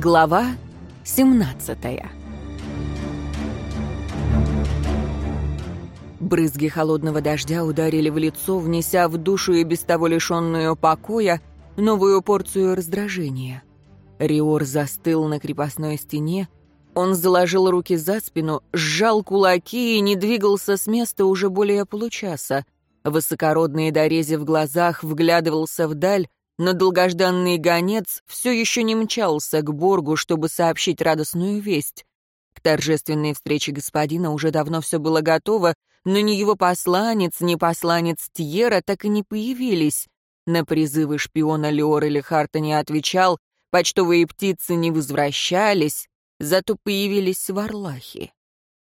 Глава 17 Брызги холодного дождя ударили в лицо, внеся в душу и без того лишенную покоя новую порцию раздражения. Риор застыл на крепостной стене, он заложил руки за спину, сжал кулаки и не двигался с места уже более получаса. Высокородный дорези в глазах вглядывался вдаль, но долгожданный гонец все еще не мчался к Боргу, чтобы сообщить радостную весть. К торжественной встрече господина уже давно все было готово, но ни его посланец, ни посланец Тьера так и не появились. На призывы шпиона Леор или Харта не отвечал, почтовые птицы не возвращались, зато появились варлахи.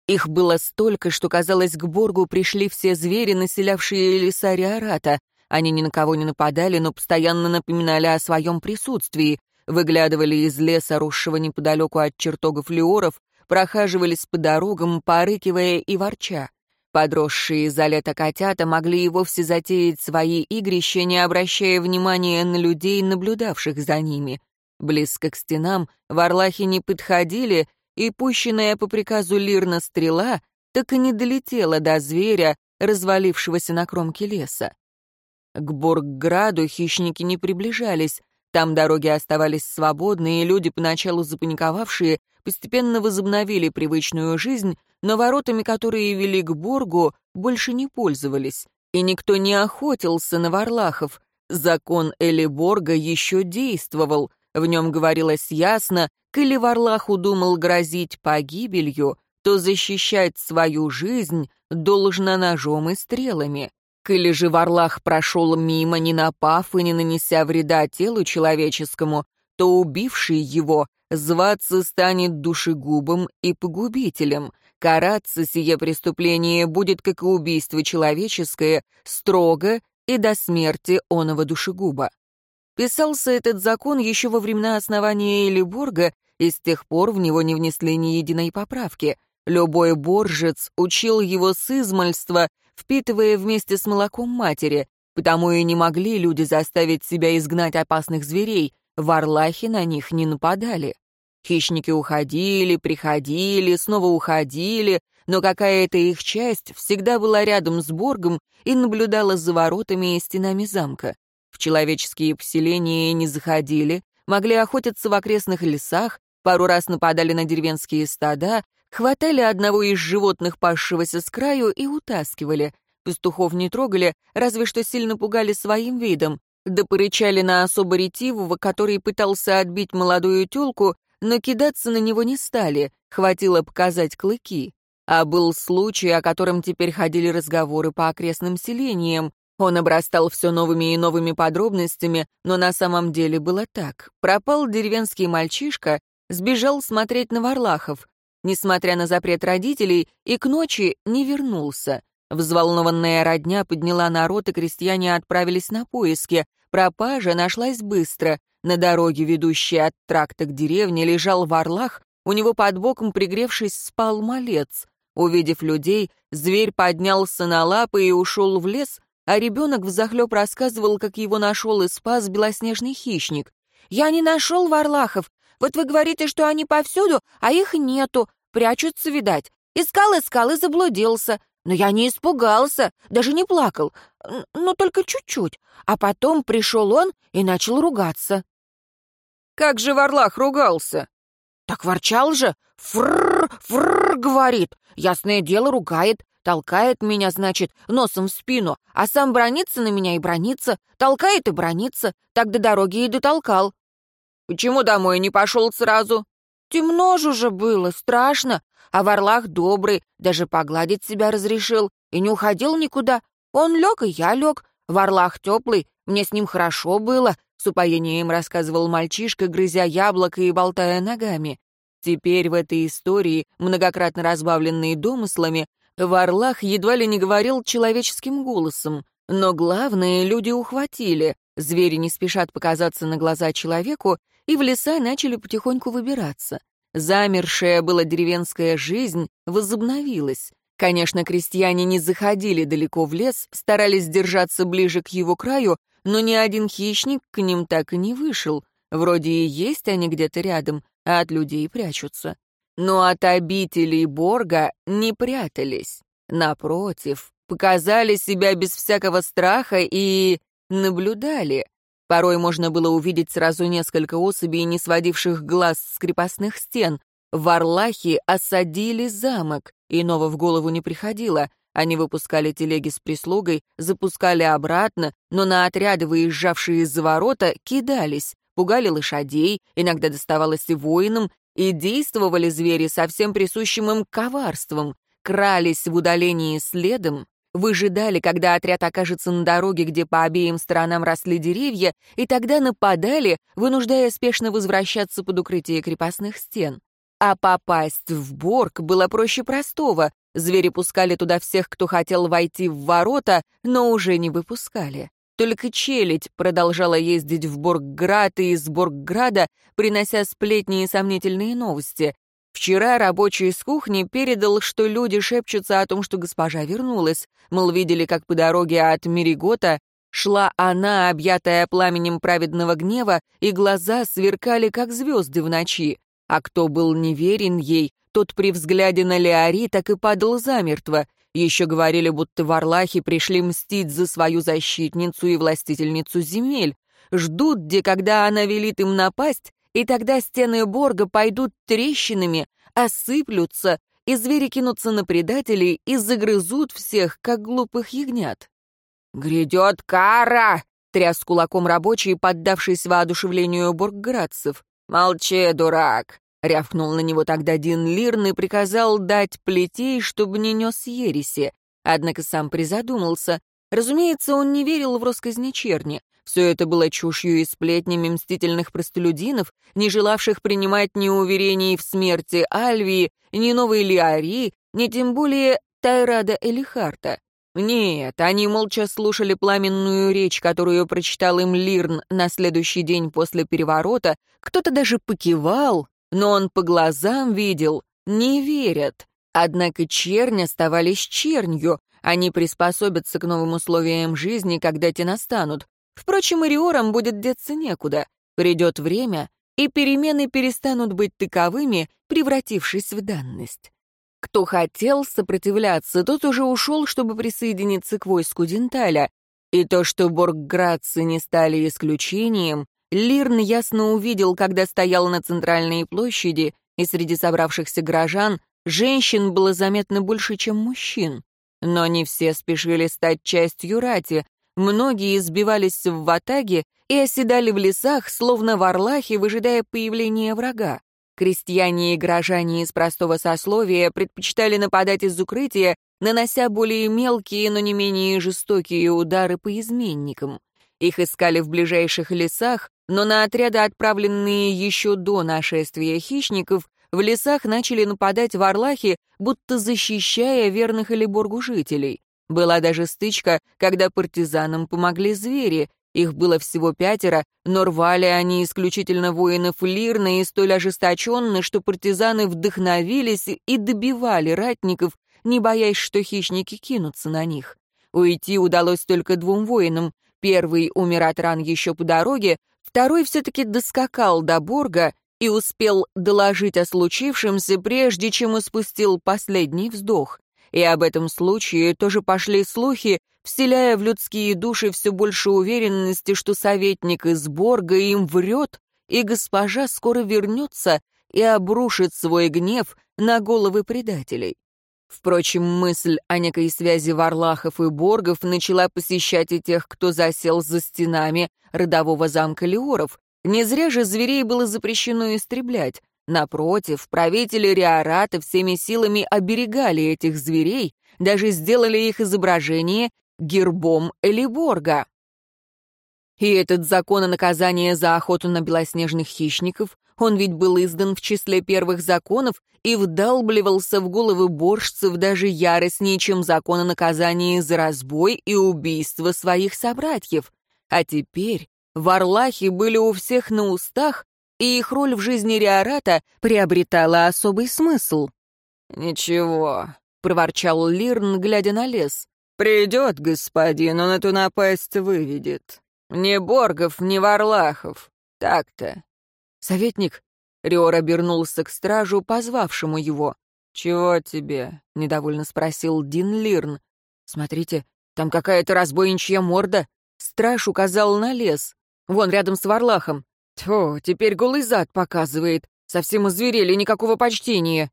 Их было столько, что, казалось, к Боргу пришли все звери, населявшие леса Риората. Они ни на кого не нападали, но постоянно напоминали о своем присутствии, выглядывали из леса, росшего неподалеку от чертогов Леоров, прохаживались по дорогам, порыкивая и ворча. Подросшие за лето котята могли и вовсе затеять свои игрища, не обращая внимания на людей, наблюдавших за ними. Близко к стенам варлахи не подходили, и пущенная по приказу Лирна стрела так и не долетела до зверя, развалившегося на кромке леса. К Боргграду хищники не приближались, там дороги оставались свободны, и люди, поначалу запаниковавшие, постепенно возобновили привычную жизнь, но воротами, которые вели к Боргу, больше не пользовались, и никто не охотился на варлахов. Закон Элиборга еще действовал, в нем говорилось ясно, коли варлаху думал грозить погибелью, то защищать свою жизнь должно ножом и стрелами. Или же Варлах прошел мимо, не напав и не нанеся вреда телу человеческому, то убивший его зваться станет душегубом и погубителем. Караться сие преступление будет, как и убийство человеческое, строго и до смерти оного душегуба. Писался этот закон еще во времена основания Элиборга, и с тех пор в него не внесли ни единой поправки. Любой боржец учил его с измальства впитывая вместе с молоком матери, потому и не могли люди заставить себя изгнать опасных зверей, варлахи на них не нападали. Хищники уходили, приходили, снова уходили, но какая-то их часть всегда была рядом с Боргом и наблюдала за воротами и стенами замка. В человеческие поселения не заходили, могли охотиться в окрестных лесах, пару раз нападали на деревенские стада, Хватали одного из животных, пасшегося с краю, и утаскивали. Пастухов не трогали, разве что сильно пугали своим видом. Да порычали на особо ретивого, который пытался отбить молодую тёлку, но кидаться на него не стали, хватило показать клыки. А был случай, о котором теперь ходили разговоры по окрестным селениям. Он обрастал все новыми и новыми подробностями, но на самом деле было так. Пропал деревенский мальчишка, сбежал смотреть на варлахов, несмотря на запрет родителей, и к ночи не вернулся. Взволнованная родня подняла народ, и крестьяне отправились на поиски. Пропажа нашлась быстро. На дороге, ведущей от тракта к деревне, лежал варлах, у него под боком, пригревшись, спал малец. Увидев людей, зверь поднялся на лапы и ушел в лес, а ребенок взахлеб рассказывал, как его нашел и спас белоснежный хищник. «Я не нашел варлахов. Вот вы говорите, что они повсюду, а их нету. Прячутся, видать. Искал-искал и заблудился. Но я не испугался, даже не плакал. Ну, только чуть-чуть. А потом пришел он и начал ругаться. «Как же Варлах ругался?» «Так ворчал же. Фрррр, фрррр, говорит. Ясное дело, ругает. Толкает меня, значит, носом в спину, а сам бронится на меня и бронится, толкает и бронится, так до дороги и дотолкал. Почему домой не пошел сразу? Темно же уже было, страшно, а Варлах добрый, даже погладить себя разрешил и не уходил никуда. Он лег, и я лег. Варлах теплый, мне с ним хорошо было, с упоением рассказывал мальчишка, грызя яблоко и болтая ногами. Теперь в этой истории, многократно разбавленной домыслами, Варлах едва ли не говорил человеческим голосом. Но главное, люди ухватили. Звери не спешат показаться на глаза человеку, и в леса начали потихоньку выбираться. Замершая была деревенская жизнь возобновилась. Конечно, крестьяне не заходили далеко в лес, старались держаться ближе к его краю, но ни один хищник к ним так и не вышел. Вроде и есть они где-то рядом, а от людей прячутся. Но от обителей Борга не прятались. Напротив, показали себя без всякого страха и наблюдали. Порой можно было увидеть сразу несколько особей, не сводивших глаз с крепостных стен. Варлахи осадили замок, иного в голову не приходило. Они выпускали телеги с прислугой, запускали обратно, но на отряды, выезжавшие из-за ворота, кидались, пугали лошадей, иногда доставалось и воинам, и действовали звери со всем присущим им коварством, крались в удалении следом, выжидали, когда отряд окажется на дороге, где по обеим сторонам росли деревья, и тогда нападали, вынуждая спешно возвращаться под укрытие крепостных стен. А попасть в Борг было проще простого. Звери пускали туда всех, кто хотел войти в ворота, но уже не выпускали. Только челядь продолжала ездить в Боргград и из Боргграда, принося сплетни и сомнительные новости. Вчера рабочий с кухни передал, что люди шепчутся о том, что госпожа вернулась. Мол, видели, как по дороге от Меригота шла она, объятая пламенем праведного гнева, и глаза сверкали, как звезды в ночи. А кто был неверен ей, тот при взгляде на Леори так и падал замертво. Еще говорили, будто варлахи пришли мстить за свою защитницу и властительницу земель. Ждут, где, когда она велит им напасть, и тогда стены Борга пойдут трещинами, осыплются, и звери кинутся на предателей и загрызут всех, как глупых ягнят. «Грядет кара!» — тряс кулаком рабочий, поддавшись воодушевлению боргградцев. «Молчи, дурак!» — рявкнул на него тогда Дин Лирн и приказал дать плетей, чтобы не нес ереси. Однако сам призадумался. Разумеется, он не верил в росказни черни. Все это было чушью и сплетнями мстительных простолюдинов, не желавших принимать ни уверений в смерти Альвии, ни новой Лиари, ни тем более Тайрада Элихарта. Нет, они молча слушали пламенную речь, которую прочитал им Лирн на следующий день после переворота, кто-то даже покивал, но он по глазам видел, не верят. Однако чернь оставались чернью, они приспособятся к новым условиям жизни, когда те настанут. Впрочем, Ириорам будет деться некуда. Придет время, и перемены перестанут быть таковыми, превратившись в данность. Кто хотел сопротивляться, тот уже ушел, чтобы присоединиться к войску Денталя. И то, что боргградцы не стали исключением, Лирн ясно увидел, когда стоял на центральной площади, и среди собравшихся горожан женщин было заметно больше, чем мужчин. Но не все спешили стать частью рати, Многие избивались в ватаге и оседали в лесах, словно варлахи, выжидая появления врага. Крестьяне и горожане из простого сословия предпочитали нападать из укрытия, нанося более мелкие, но не менее жестокие удары по изменникам. Их искали в ближайших лесах, но на отряды, отправленные еще до нашествия хищников, в лесах начали нападать варлахи, будто защищая верных Элиборгу жителей. Была даже стычка, когда партизанам помогли звери. Их было всего пятеро, но рвали они исключительно воинов лирно и столь ожесточенно, что партизаны вдохновились и добивали ратников, не боясь, что хищники кинутся на них. Уйти удалось только двум воинам. Первый умер от ран еще по дороге, второй все-таки доскакал до Борга и успел доложить о случившемся, прежде чем испустил последний вздох. И об этом случае тоже пошли слухи, вселяя в людские души все больше уверенности, что советник из Борга им врет, и госпожа скоро вернется и обрушит свой гнев на головы предателей. Впрочем, мысль о некой связи Варлахов и Боргов начала посещать и тех, кто засел за стенами родового замка Леоров. Не зря же зверей было запрещено истреблять. Напротив, правители Риората всеми силами оберегали этих зверей, даже сделали их изображение гербом Элиборга. И этот закон о наказании за охоту на белоснежных хищников, он ведь был издан в числе первых законов и вдалбливался в головы боржцев даже яростнее, чем закон о наказании за разбой и убийство своих собратьев. А теперь варлахи были у всех на устах, и их роль в жизни Риората приобретала особый смысл. «Ничего», — проворчал Лирн, глядя на лес. «Придет господин, он эту напасть выведет. Ни Боргов, ни Варлахов. Так-то». «Советник, Риор обернулся к стражу, позвавшему его. «Чего тебе?» — недовольно спросил Дин Лирн. «Смотрите, там какая-то разбойничья морда». Страж указал на лес. Вон, рядом с Варлахом. Тьфу, теперь голый зад показывает. Совсем озверели, никакого почтения.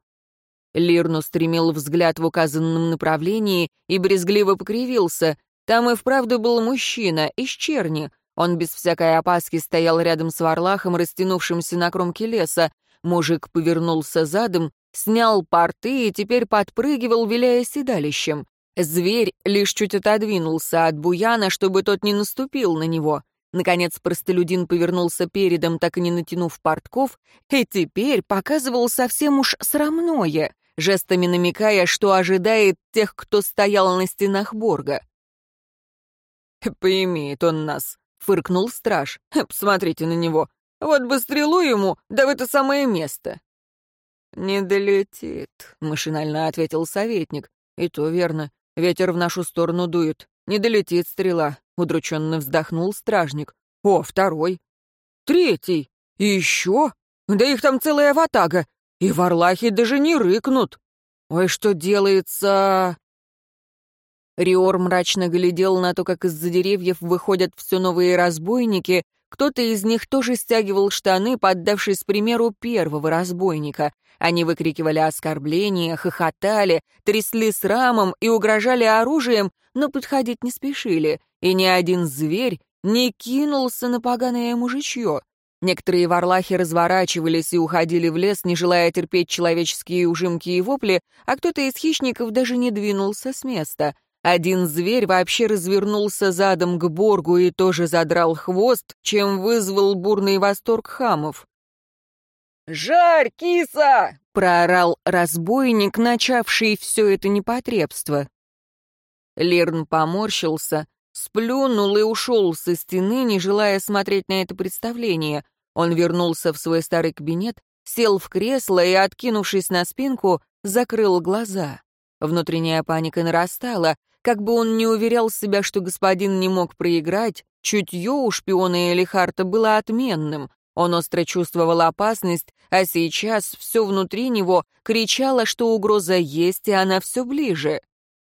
Лирн устремил взгляд в указанном направлении и брезгливо покривился. Там и вправду был мужчина, из черни. Он без всякой опаски стоял рядом с Варлахом, растянувшимся на кромке леса. Мужик повернулся задом, снял порты и теперь подпрыгивал, виляя седалищем. Зверь лишь чуть отодвинулся от буяна, чтобы тот не наступил на него. Наконец простолюдин повернулся передом, так и не натянув портков, и теперь показывал совсем уж срамное, жестами намекая, что ожидает тех, кто стоял на стенах Борга. «Поимеет он нас», — фыркнул страж. «Посмотрите на него. Вот бы стрелу ему, да в это самое место». «Не долетит», — машинально ответил советник. «И то верно. Ветер в нашу сторону дует. Не долетит стрела», — удрученно вздохнул стражник. «О, второй. Третий. И еще? Да их там целая ватага. И варлахи даже не рыкнут. Ой, что делается...» Риор мрачно глядел на то, как из-за деревьев выходят все новые разбойники, кто-то из них тоже стягивал штаны, поддавшись примеру первого разбойника. Они выкрикивали оскорбления, хохотали, трясли срамом и угрожали оружием, но подходить не спешили, и ни один зверь не кинулся на поганое мужичье. Некоторые варлахи разворачивались и уходили в лес, не желая терпеть человеческие ужимки и вопли, а кто-то из хищников даже не двинулся с места. Один зверь вообще развернулся задом к Боргу и тоже задрал хвост, чем вызвал бурный восторг хамов. «Жарь, киса!» — проорал разбойник, начавший все это непотребство. Лирн поморщился, сплюнул и ушел со стены, не желая смотреть на это представление. Он вернулся в свой старый кабинет, сел в кресло и, откинувшись на спинку, закрыл глаза. Внутренняя паника нарастала, как бы он ни уверял себя, что господин не мог проиграть, чутье у шпиона Элихарта было отменным. Он остро чувствовал опасность, а сейчас все внутри него кричало, что угроза есть, и она все ближе.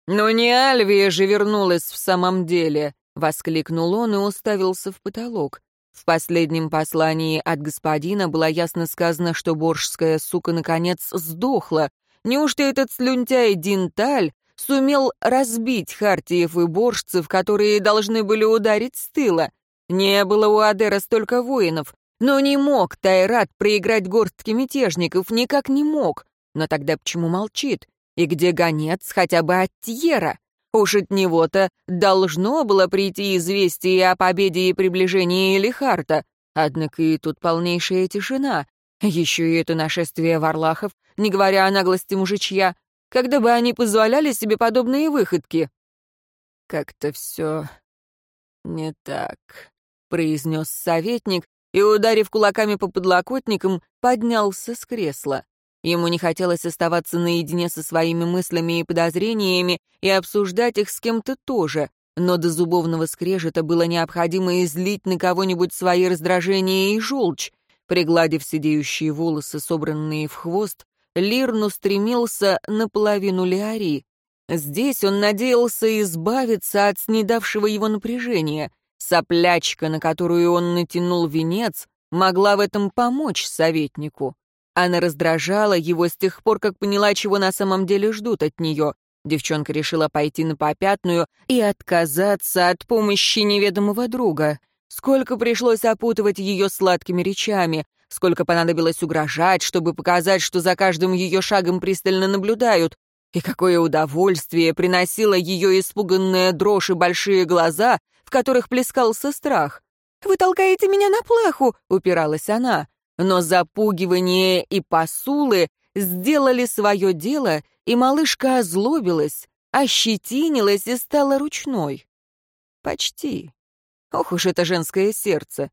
«Но не Альвия же вернулась в самом деле!» — воскликнул он и уставился в потолок. В последнем послании от господина было ясно сказано, что боржская сука наконец сдохла. Неужто этот слюнтяй Динталь сумел разбить хартиев и боржцев, которые должны были ударить с тыла. Не было у Адера столько воинов, но не мог Тайрат проиграть горстки мятежников, никак не мог. Но тогда почему молчит? И где гонец хотя бы от Тьера? Уж от него-то должно было прийти известие о победе и приближении Элихарта. Однако и тут полнейшая тишина. Еще и это нашествие варлахов, не говоря о наглости мужичья когда бы они позволяли себе подобные выходки. «Как-то все не так», — произнес советник и, ударив кулаками по подлокотникам, поднялся с кресла. Ему не хотелось оставаться наедине со своими мыслями и подозрениями и обсуждать их с кем-то тоже, но до зубовного скрежета было необходимо излить на кого-нибудь свои раздражения и желчь. Пригладив сидеющие волосы, собранные в хвост, Лирн устремился наполовину Леари. Здесь он надеялся избавиться от снедавшего его напряжения. Соплячка, на которую он натянул венец, могла в этом помочь советнику. Она раздражала его с тех пор, как поняла, чего на самом деле ждут от нее. Девчонка решила пойти на попятную и отказаться от помощи неведомого друга. Сколько пришлось опутывать ее сладкими речами, сколько понадобилось угрожать, чтобы показать, что за каждым ее шагом пристально наблюдают, и какое удовольствие приносило ее испуганная дрожь и большие глаза, в которых плескался страх. «Вы толкаете меня на плаху!» — упиралась она. Но запугивание и посулы сделали свое дело, и малышка озлобилась, ощетинилась и стала ручной. Почти. Ох уж это женское сердце.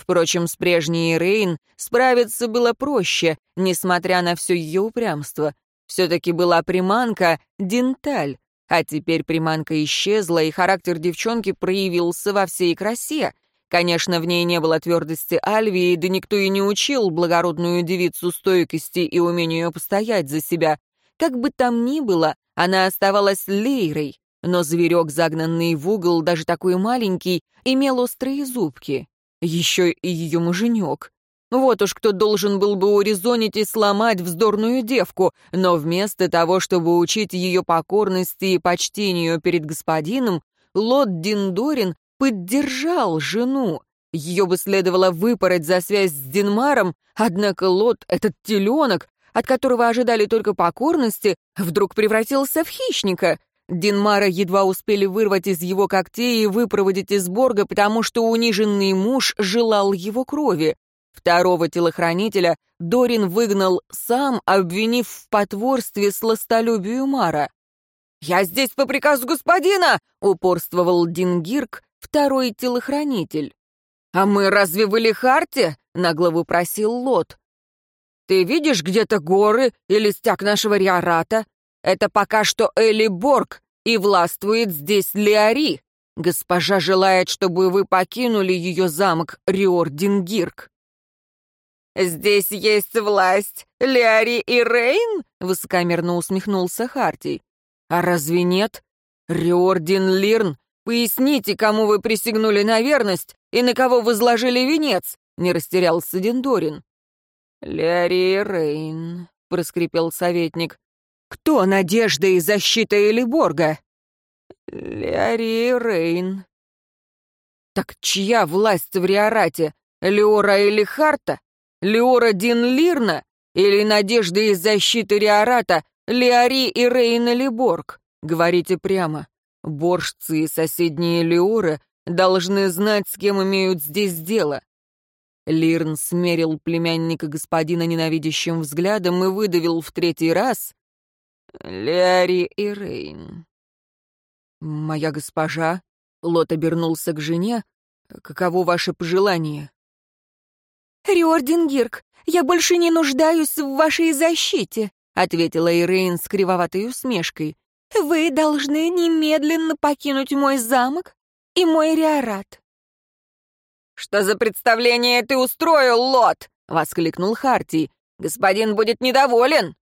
Впрочем, с прежней Рейн справиться было проще, несмотря на все ее упрямство. Все-таки была приманка Денталь, а теперь приманка исчезла, и характер девчонки проявился во всей красе. Конечно, в ней не было твердости Альвии, да никто и не учил благородную девицу стойкости и умению постоять за себя. Как бы там ни было, она оставалась лейрой, но зверек, загнанный в угол, даже такой маленький, имел острые зубки. Еще и ее муженек. Вот уж кто должен был бы урезонить и сломать вздорную девку, но вместо того, чтобы учить ее покорности и почтению перед господином, Лот Диндорин поддержал жену. Ее бы следовало выпороть за связь с Динмаром, однако Лот, этот теленок, от которого ожидали только покорности, вдруг превратился в хищника. Динмара едва успели вырвать из его когтей и выпроводить из Борга, потому что униженный муж желал его крови. Второго телохранителя Дорин выгнал сам, обвинив в потворстве сластолюбию Мара. «Я здесь по приказу господина!» — упорствовал Дингирк, второй телохранитель. «А мы разве в Элихарте?» — нагло выпросил Лот. «Ты видишь где-то горы или стяг нашего Риората? Это пока что Эли Борг, и властвует здесь Леари. Госпожа желает, чтобы вы покинули ее замок Риор-Дингирк». «Здесь есть власть Леари и Рейн?» — высокомерно усмехнулся Хартий. «А разве нет? Риордин Лирн, поясните, кому вы присягнули на верность и на кого возложили венец?» — не растерялся Диндорин. «Леари Рейн», — проскрипел советник. «Кто надежда и защита Элиборга?» «Леари Рейн». «Так чья власть в Риорате? Леора или Харта? Леора Дин Лирна? Или надежда и защита Риората Леари и Рейна Либорг. Говорите прямо. Боржцы и соседние Леоры должны знать, с кем имеют здесь дело. Лирн смерил племянника господина ненавидящим взглядом и выдавил в третий раз «Леари и Рейн». «Моя госпожа», — Лот обернулся к жене, — «каково ваше пожелание?» «Риордин Гирк, я больше не нуждаюсь в вашей защите», — ответила Ирейн с кривоватой усмешкой. «Вы должны немедленно покинуть мой замок и мой риорат». «Что за представление ты устроил, Лот?» — воскликнул Харти. «Господин будет недоволен».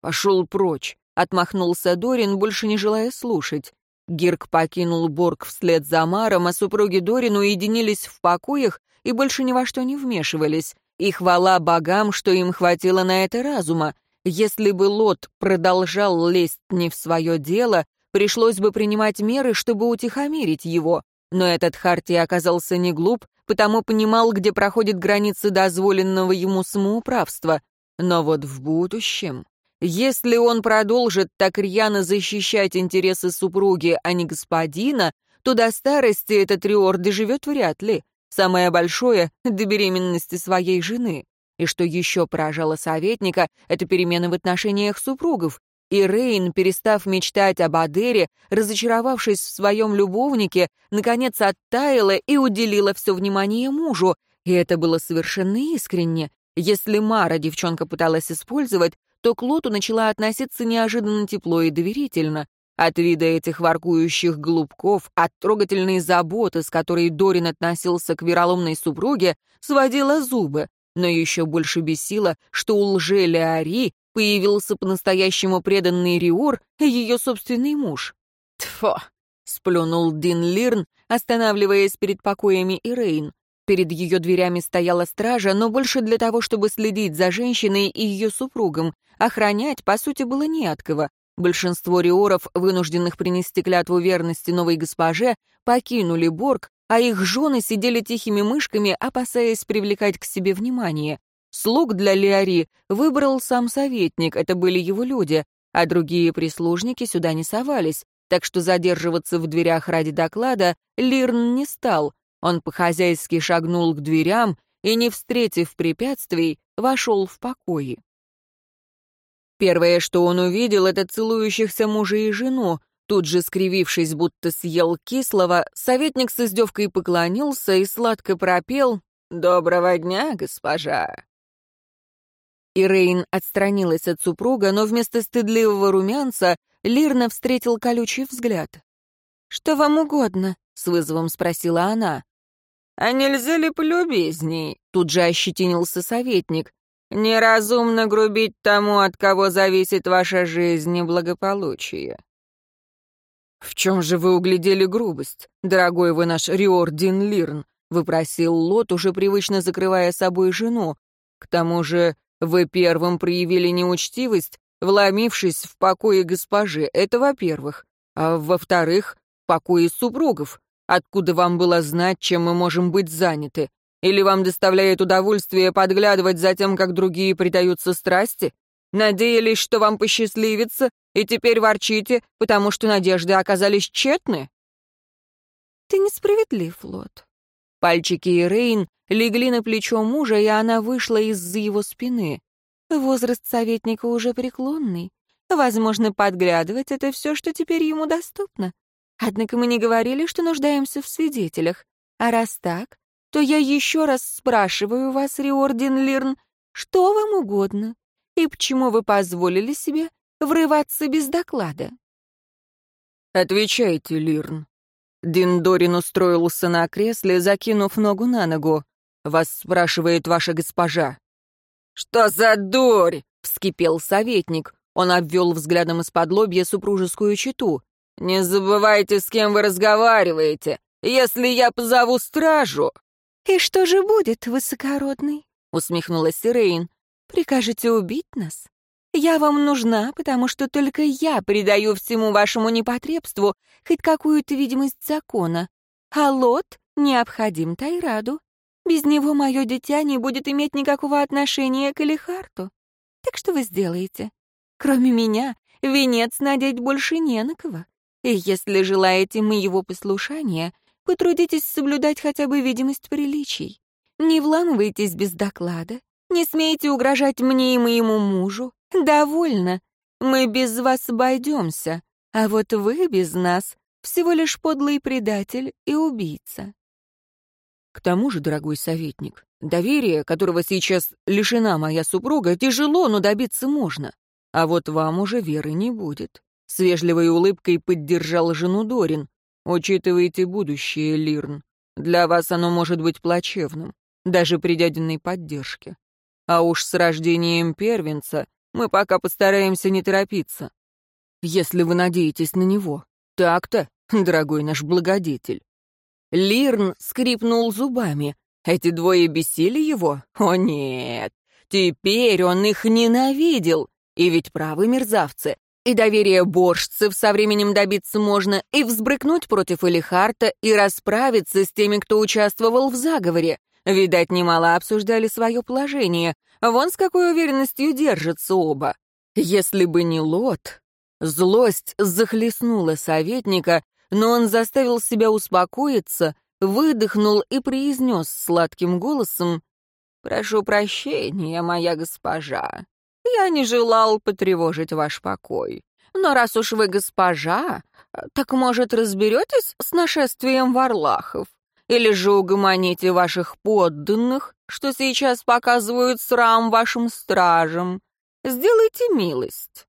«Пошел прочь», — отмахнулся Дорин, больше не желая слушать. Гирк покинул Борг вслед за Маром, а супруги Дорин уединились в покоях и больше ни во что не вмешивались. И хвала богам, что им хватило на это разума. Если бы Лот продолжал лезть не в свое дело, пришлось бы принимать меры, чтобы утихомирить его. Но этот Харти оказался не глуп, потому понимал, где проходит границы дозволенного ему самоуправства. Но вот в будущем... Если он продолжит так рьяно защищать интересы супруги, а не господина, то до старости этот Риор доживет вряд ли. Самое большое — до беременности своей жены. И что еще поражало советника, это перемены в отношениях супругов. И Рейн, перестав мечтать об Адере, разочаровавшись в своем любовнике, наконец оттаяла и уделила все внимание мужу. И это было совершенно искренне. Если Мара девчонка пыталась использовать, то к Лоту начала относиться неожиданно тепло и доверительно. От вида этих воркующих голубков, от трогательной заботы, с которой Дорин относился к вероломной супруге, сводила зубы но еще больше бесило, что у лже-Леари появился по-настоящему преданный Риор, ее собственный муж. «Тьфу!» — сплюнул Дин Лирн, останавливаясь перед покоями Ирейн. Перед ее дверями стояла стража, но больше для того, чтобы следить за женщиной и ее супругом. Охранять, по сути, было не от кого. Большинство риоров, вынужденных принести клятву верности новой госпоже, покинули Борг, а их жены сидели тихими мышками, опасаясь привлекать к себе внимание. Слуг для Леари выбрал сам советник, это были его люди, а другие прислужники сюда не совались, так что задерживаться в дверях ради доклада Лирн не стал. Он по-хозяйски шагнул к дверям и, не встретив препятствий, вошел в покои. Первое, что он увидел, это целующихся мужа и жену, Тут же, скривившись, будто съел кислого, советник с издевкой поклонился и сладко пропел «Доброго дня, госпожа!». Ирейн отстранилась от супруга, но вместо стыдливого румянца Лирна встретил колючий взгляд. «Что вам угодно?» — с вызовом спросила она. «А нельзя ли полюбезней?» — тут же ощетинился советник. «Неразумно грубить тому, от кого зависит ваша жизнь и благополучие». «В чем же вы углядели грубость, дорогой вы наш Риор Дин Лирн?» — выпросил Лот, уже привычно закрывая собой жену. «К тому же вы первым проявили неучтивость, вломившись в покои госпожи, это во-первых. А во-вторых, покои супругов. Откуда вам было знать, чем мы можем быть заняты? Или вам доставляет удовольствие подглядывать за тем, как другие предаются страсти? Надеялись, что вам посчастливится, и теперь ворчите, потому что надежды оказались тщетны? Ты несправедлив, Лот. Пальчики Ирейн легли на плечо мужа, и она вышла из-за его спины. Возраст советника уже преклонный. Возможно, подглядывать — это все, что теперь ему доступно. Однако мы не говорили, что нуждаемся в свидетелях. А раз так, то я еще раз спрашиваю вас, Риордин Лирн, что вам угодно и почему вы позволили себе врываться без доклада? Отвечайте, Лирн. Диндорин устроился на кресле, закинув ногу на ногу. Вас спрашивает ваша госпожа. «Что за дурь?» — вскипел советник. Он обвел взглядом из-под лобья супружескую чету. «Не забывайте, с кем вы разговариваете. Если я позову стражу...» «И что же будет, высокородный?» — усмехнулась Сирейн. «Прикажете убить нас? Я вам нужна, потому что только я придаю всему вашему непотребству хоть какую-то видимость закона. А Лот необходим Тайраду. Без него мое дитя не будет иметь никакого отношения к Элихарту. Так что вы сделаете? Кроме меня, венец надеть больше не на кого. И если желаете моего послушания, потрудитесь соблюдать хотя бы видимость приличий. Не вламывайтесь без доклада, не смейте угрожать мне и моему мужу. Довольно. Мы без вас обойдемся, а вот вы без нас всего лишь подлый предатель и убийца. К тому же, дорогой советник, доверие, которого сейчас лишена моя супруга, тяжело, но добиться можно. А вот вам уже веры не будет. С вежливой улыбкой поддержал жену Дорин. Учитывайте будущее, Лирн. Для вас оно может быть плачевным, даже при дядиной поддержке. А уж с рождением первенца мы пока постараемся не торопиться. Если вы надеетесь на него. Так-то, дорогой наш благодетель. Лирн скрипнул зубами. Эти двое бесили его? О нет! Теперь он их ненавидел. И ведь правы мерзавцы. И доверие боржцев со временем добиться можно, и взбрыкнуть против Элихарта, и расправиться с теми, кто участвовал в заговоре. Видать, немало обсуждали свое положение. Вон с какой уверенностью держатся оба. Если бы не Лот... Злость захлестнула советника, но он заставил себя успокоиться, выдохнул и произнес сладким голосом «Прошу прощения, моя госпожа. Я не желал потревожить ваш покой. Но раз уж вы госпожа, так, может, разберетесь с нашествием варлахов? Или же угомоните ваших подданных, что сейчас показывают срам вашим стражам? Сделайте милость».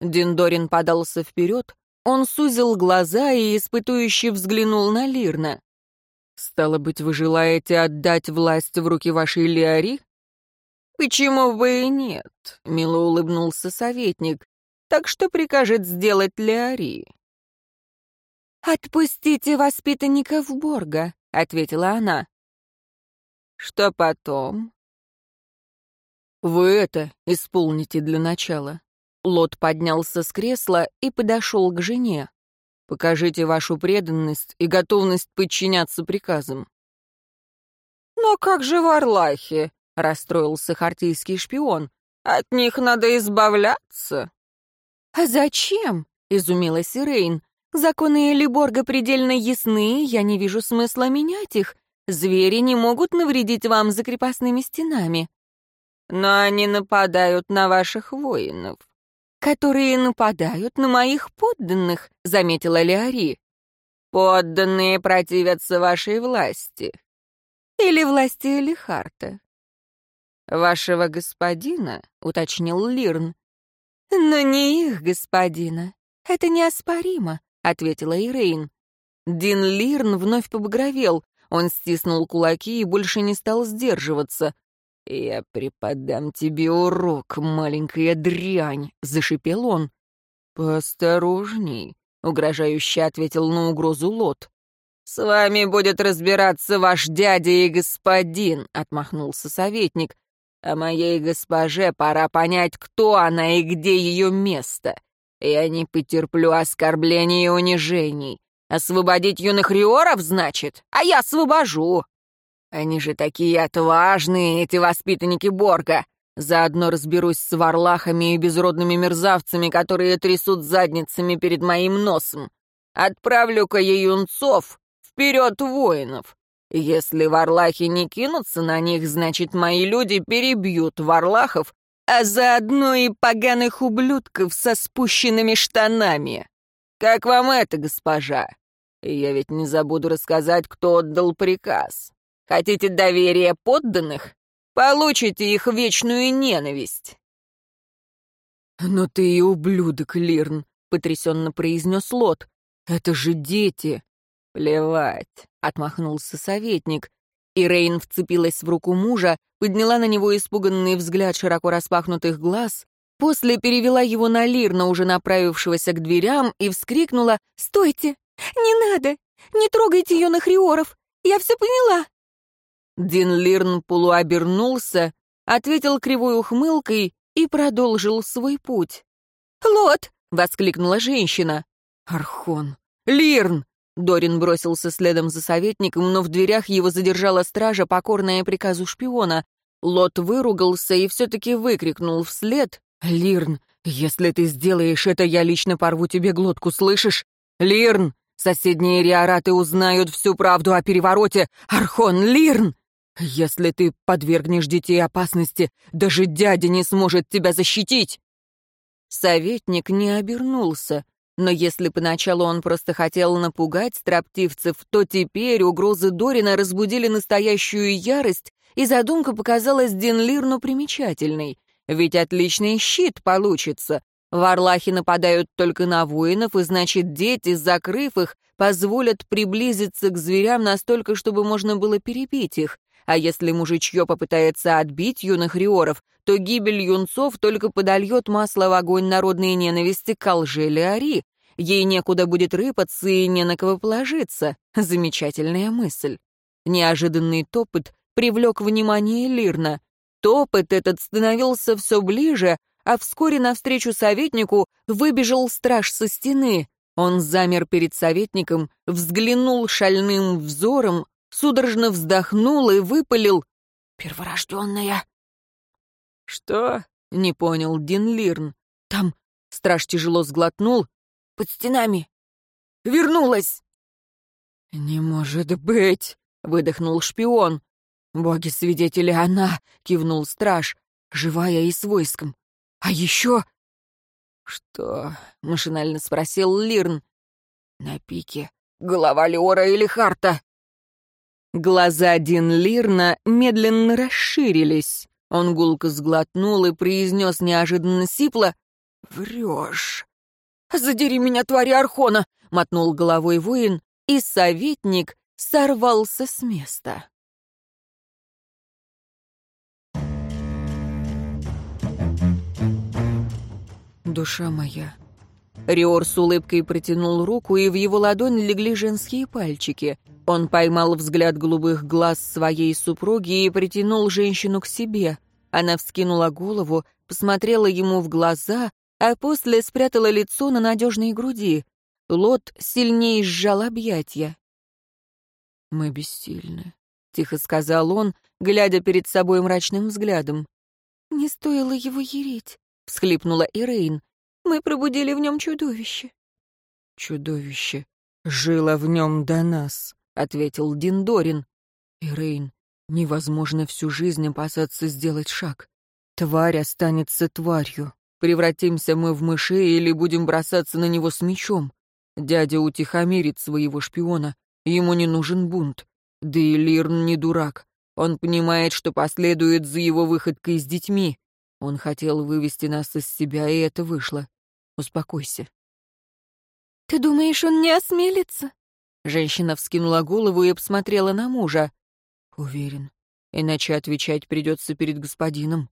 Диндорин подался вперед, он сузил глаза и испытующе взглянул на Лирна. «Стало быть, вы желаете отдать власть в руки вашей Леори?» «Почему бы и нет?» — мило улыбнулся советник. «Так что прикажет сделать Леори?» «Отпустите воспитанников Борга», — ответила она. «Что потом?» «Вы это исполните для начала», Лот поднялся с кресла и подошел к жене. «Покажите вашу преданность и готовность подчиняться приказам». «Но как же варлахи?» — расстроился хартийский шпион. «От них надо избавляться». «А зачем?» — изумилась Ирейн. «Законы Элиборга предельно ясны, я не вижу смысла менять их. Звери не могут навредить вам за крепостными стенами». «Но они нападают на ваших воинов которые нападают на моих подданных», — заметила Леори. «Подданные противятся вашей власти». «Или власти Элихарта». «Вашего господина», — уточнил Лирн. «Но не их господина. Это неоспоримо», — ответила Ирейн. Дин Лирн вновь побагровел. Он стиснул кулаки и больше не стал сдерживаться. «Я преподам тебе урок, маленькая дрянь», — зашипел он. «Поосторожней», — угрожающе ответил на угрозу Лот. «С вами будет разбираться ваш дядя и господин», — отмахнулся советник. «А моей госпоже пора понять, кто она и где ее место. Я не потерплю оскорблений и унижений. Освободить юных риоров, значит? А я освобожу. Они же такие отважные, эти воспитанники Борга. Заодно разберусь с варлахами и безродными мерзавцами, которые трясут задницами перед моим носом. Отправлю-ка я юнцов вперед воинов. Если варлахи не кинутся на них, значит, мои люди перебьют варлахов а заодно и поганых ублюдков со спущенными штанами. Как вам это, госпожа? Я ведь не забуду рассказать, кто отдал приказ. Хотите доверия подданных? Получите их вечную ненависть. «Но ты и ублюдок, Лирн», — потрясенно произнес Лот. «Это же дети!» «Плевать», — отмахнулся советник. И Рейн вцепилась в руку мужа, подняла на него испуганный взгляд широко распахнутых глаз, после перевела его на Лирна, уже направившегося к дверям, и вскрикнула «Стойте! Не надо! Не трогайте ее на хриоров! Я все поняла!» Дин Лирн полуобернулся, ответил кривой ухмылкой и продолжил свой путь. «Лот!» — воскликнула женщина. «Архон! Лирн!» Дорин бросился следом за советником, но в дверях его задержала стража, покорная приказу шпиона. Лот выругался и все-таки выкрикнул вслед. «Лирн, если ты сделаешь это, я лично порву тебе глотку, слышишь? Лирн, соседние риораты узнают всю правду о перевороте. Архон, Лирн! Если ты подвергнешь детей опасности, даже дядя не сможет тебя защитить!» Советник не обернулся. Но если поначалу он просто хотел напугать строптивцев, то теперь угрозы Дорина разбудили настоящую ярость, и задумка показалась Динлирну примечательной. Ведь отличный щит получится. Варлахи нападают только на воинов, и значит, дети, закрыв их, позволят приблизиться к зверям настолько, чтобы можно было перебить их. А если мужичье попытается отбить юных риоров, то гибель юнцов только подольет масло в огонь народной ненависти к лже. Ей некуда будет рыпаться и не на кого положиться. Замечательная мысль. Неожиданный топот привлек внимание Лирна. Топот этот становился все ближе, а вскоре навстречу советнику выбежал страж со стены. Он замер перед советником, взглянул шальным взором, судорожно вздохнул и выпалил «Перворожденная!» «Что?» — не понял Дин Лирн. «Там...» — страж тяжело сглотнул. «Под стенами. Вернулась!» «Не может быть!» — выдохнул шпион. «Боги-свидетели, она!» — кивнул страж. «Живая и с войском. А еще...» «Что?» — машинально спросил Лирн. «На пике. Голова Леора или Харта?» Глаза Дин Лирна медленно расширились. Он гулко сглотнул и произнес неожиданно сипло «Врешь». «Задери меня, твари Архона!» — мотнул головой воин, и советник сорвался с места. «Душа моя!» Риор с улыбкой протянул руку, и в его ладонь легли женские пальчики — он поймал взгляд голубых глаз своей супруги и притянул женщину к себе. Она вскинула голову, посмотрела ему в глаза, а после спрятала лицо на надежной груди. Лот сильнее сжал объятья. «Мы бессильны», — тихо сказал он, глядя перед собой мрачным взглядом. «Не стоило его ерить», — всхлипнула Ирейн. «Мы пробудили в нем чудовище». «Чудовище жило в нем до нас», ответил Диндорин. «Ирейн, невозможно всю жизнь опасаться сделать шаг. Тварь останется тварью. Превратимся мы в мышей или будем бросаться на него с мечом. Дядя утихомирит своего шпиона. Ему не нужен бунт. Да и Лирн не дурак. Он понимает, что последует за его выходкой с детьми. Он хотел вывести нас из себя, и это вышло. Успокойся. «Ты думаешь, он не осмелится?» Женщина вскинула голову и посмотрела на мужа. «Уверен, иначе отвечать придется перед господином».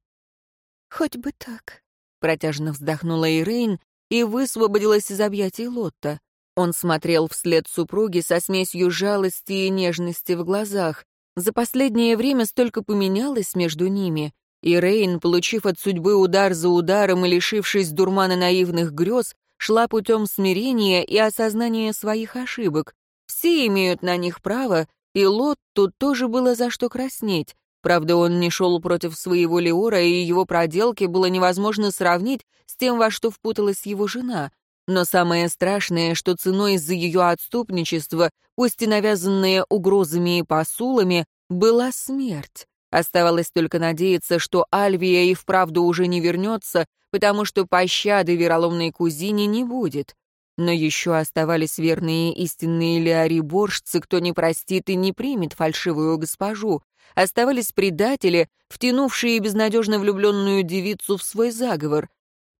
«Хоть бы так», — протяжно вздохнула Ирейн и высвободилась из объятий Лотта. Он смотрел вслед супруги со смесью жалости и нежности в глазах. За последнее время столько поменялось между ними, и Рейн, получив от судьбы удар за ударом и лишившись дурмана наивных грез, шла путем смирения и осознания своих ошибок. Все имеют на них право, и Лот тут тоже было за что краснеть. Правда, он не шел против своего Леора, и его проделки было невозможно сравнить с тем, во что впуталась его жена. Но самое страшное, что ценой за ее отступничество, пусть и навязанное угрозами и посулами, была смерть. Оставалось только надеяться, что Альвия и вправду уже не вернется, потому что пощады вероломной кузине не будет. Но еще оставались верные истинные леориборжцы, кто не простит и не примет фальшивую госпожу. Оставались предатели, втянувшие безнадежно влюбленную девицу в свой заговор.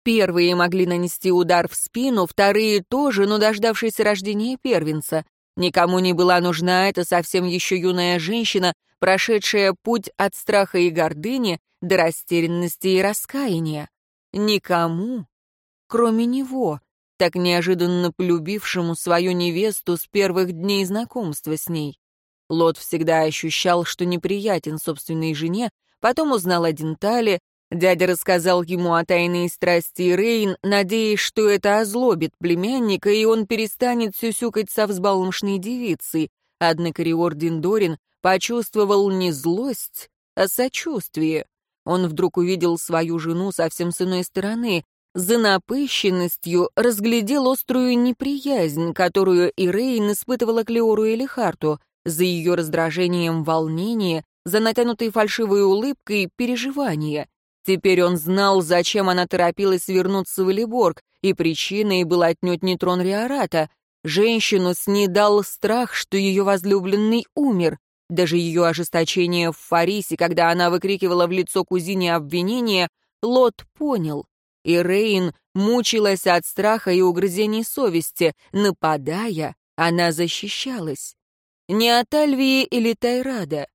Первые могли нанести удар в спину, вторые тоже, но дождавшись рождения первенца. Никому не была нужна эта совсем еще юная женщина, прошедшая путь от страха и гордыни до растерянности и раскаяния. Никому, кроме него, так неожиданно полюбившему свою невесту с первых дней знакомства с ней. Лот всегда ощущал, что неприятен собственной жене, потом узнал о Дентале, Дядя рассказал ему о тайной страсти Рейн, надеясь, что это озлобит племянника, и он перестанет сюсюкать со взбалмошной девицей. Однако Риор Диндорин почувствовал не злость, а сочувствие. Он вдруг увидел свою жену совсем с иной стороны, за напыщенностью разглядел острую неприязнь, которую Ирейн испытывала к Леору и Лихарту, за ее раздражением волнение, за натянутой фальшивой улыбкой переживания. Теперь он знал, зачем она торопилась вернуться в Элиборг, и причиной был отнюдь не трон Риората. Женщину снедал страх, что ее возлюбленный умер. Даже ее ожесточение в Фарисе, когда она выкрикивала в лицо кузине обвинения, Лот понял. И Рейн мучилась от страха и угрызений совести. Нападая, она защищалась. Не от Альвии или Тайрада.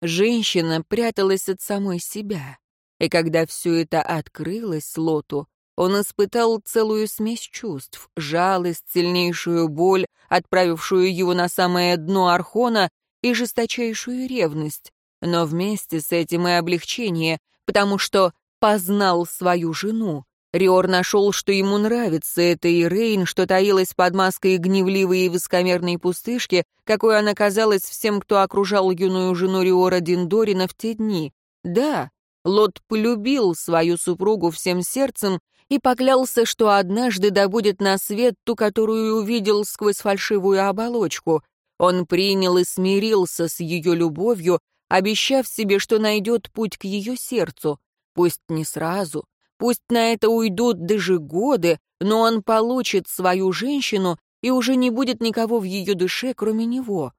Женщина пряталась от самой себя. И когда все это открылось Лоту, он испытал целую смесь чувств, жалость, сильнейшую боль, отправившую его на самое дно Архона, и жесточайшую ревность, но вместе с этим и облегчение, потому что познал свою жену. Риор нашел, что ему нравится эта Ирейн, что таилась под маской гневливой и высокомерной пустышки, какой она казалась всем, кто окружал юную жену Риора Диндорина в те дни. Да, Лот полюбил свою супругу всем сердцем и поклялся, что однажды добудет на свет ту, которую увидел сквозь фальшивую оболочку. Он принял и смирился с ее любовью, обещав себе, что найдет путь к ее сердцу. Пусть не сразу, пусть на это уйдут даже годы, но он получит свою женщину, и уже не будет никого в ее душе, кроме него.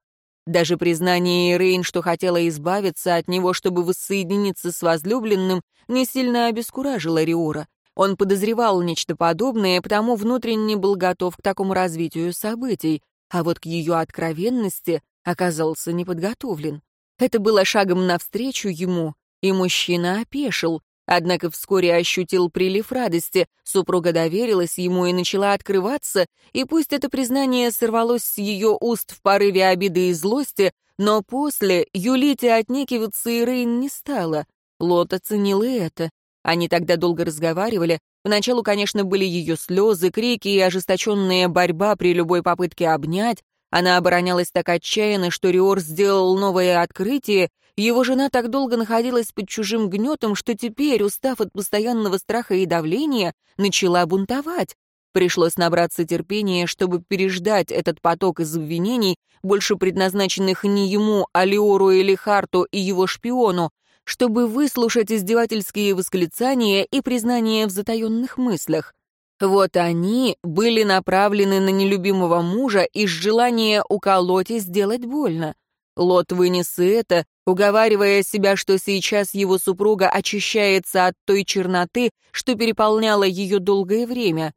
Даже признание Рейн, что хотела избавиться от него, чтобы воссоединиться с возлюбленным, не сильно обескуражило Риора. Он подозревал нечто подобное, потому внутренне был готов к такому развитию событий, а вот к ее откровенности оказался неподготовлен. Это было шагом навстречу ему, и мужчина опешил, Однако вскоре ощутил прилив радости, супруга доверилась ему и начала открываться, и пусть это признание сорвалось с ее уст в порыве обиды и злости, но после юлить и отнекиваться Ирейн не стала. Лот оценил и это. Они тогда долго разговаривали. Поначалу, конечно, были ее слезы, крики и ожесточенная борьба при любой попытке обнять. Она оборонялась так отчаянно, что Риор сделал новое открытие его жена так долго находилась под чужим гнетом, что теперь, устав от постоянного страха и давления, начала бунтовать. Пришлось набраться терпения, чтобы переждать этот поток из обвинений, больше предназначенных не ему, а Леору или Харту и его шпиону, чтобы выслушать издевательские восклицания и признания в затаенных мыслях. Вот они были направлены на нелюбимого мужа из желания уколоть и сделать больно. Лот вынес это, уговаривая себя, что сейчас его супруга очищается от той черноты, что переполняла ее долгое время.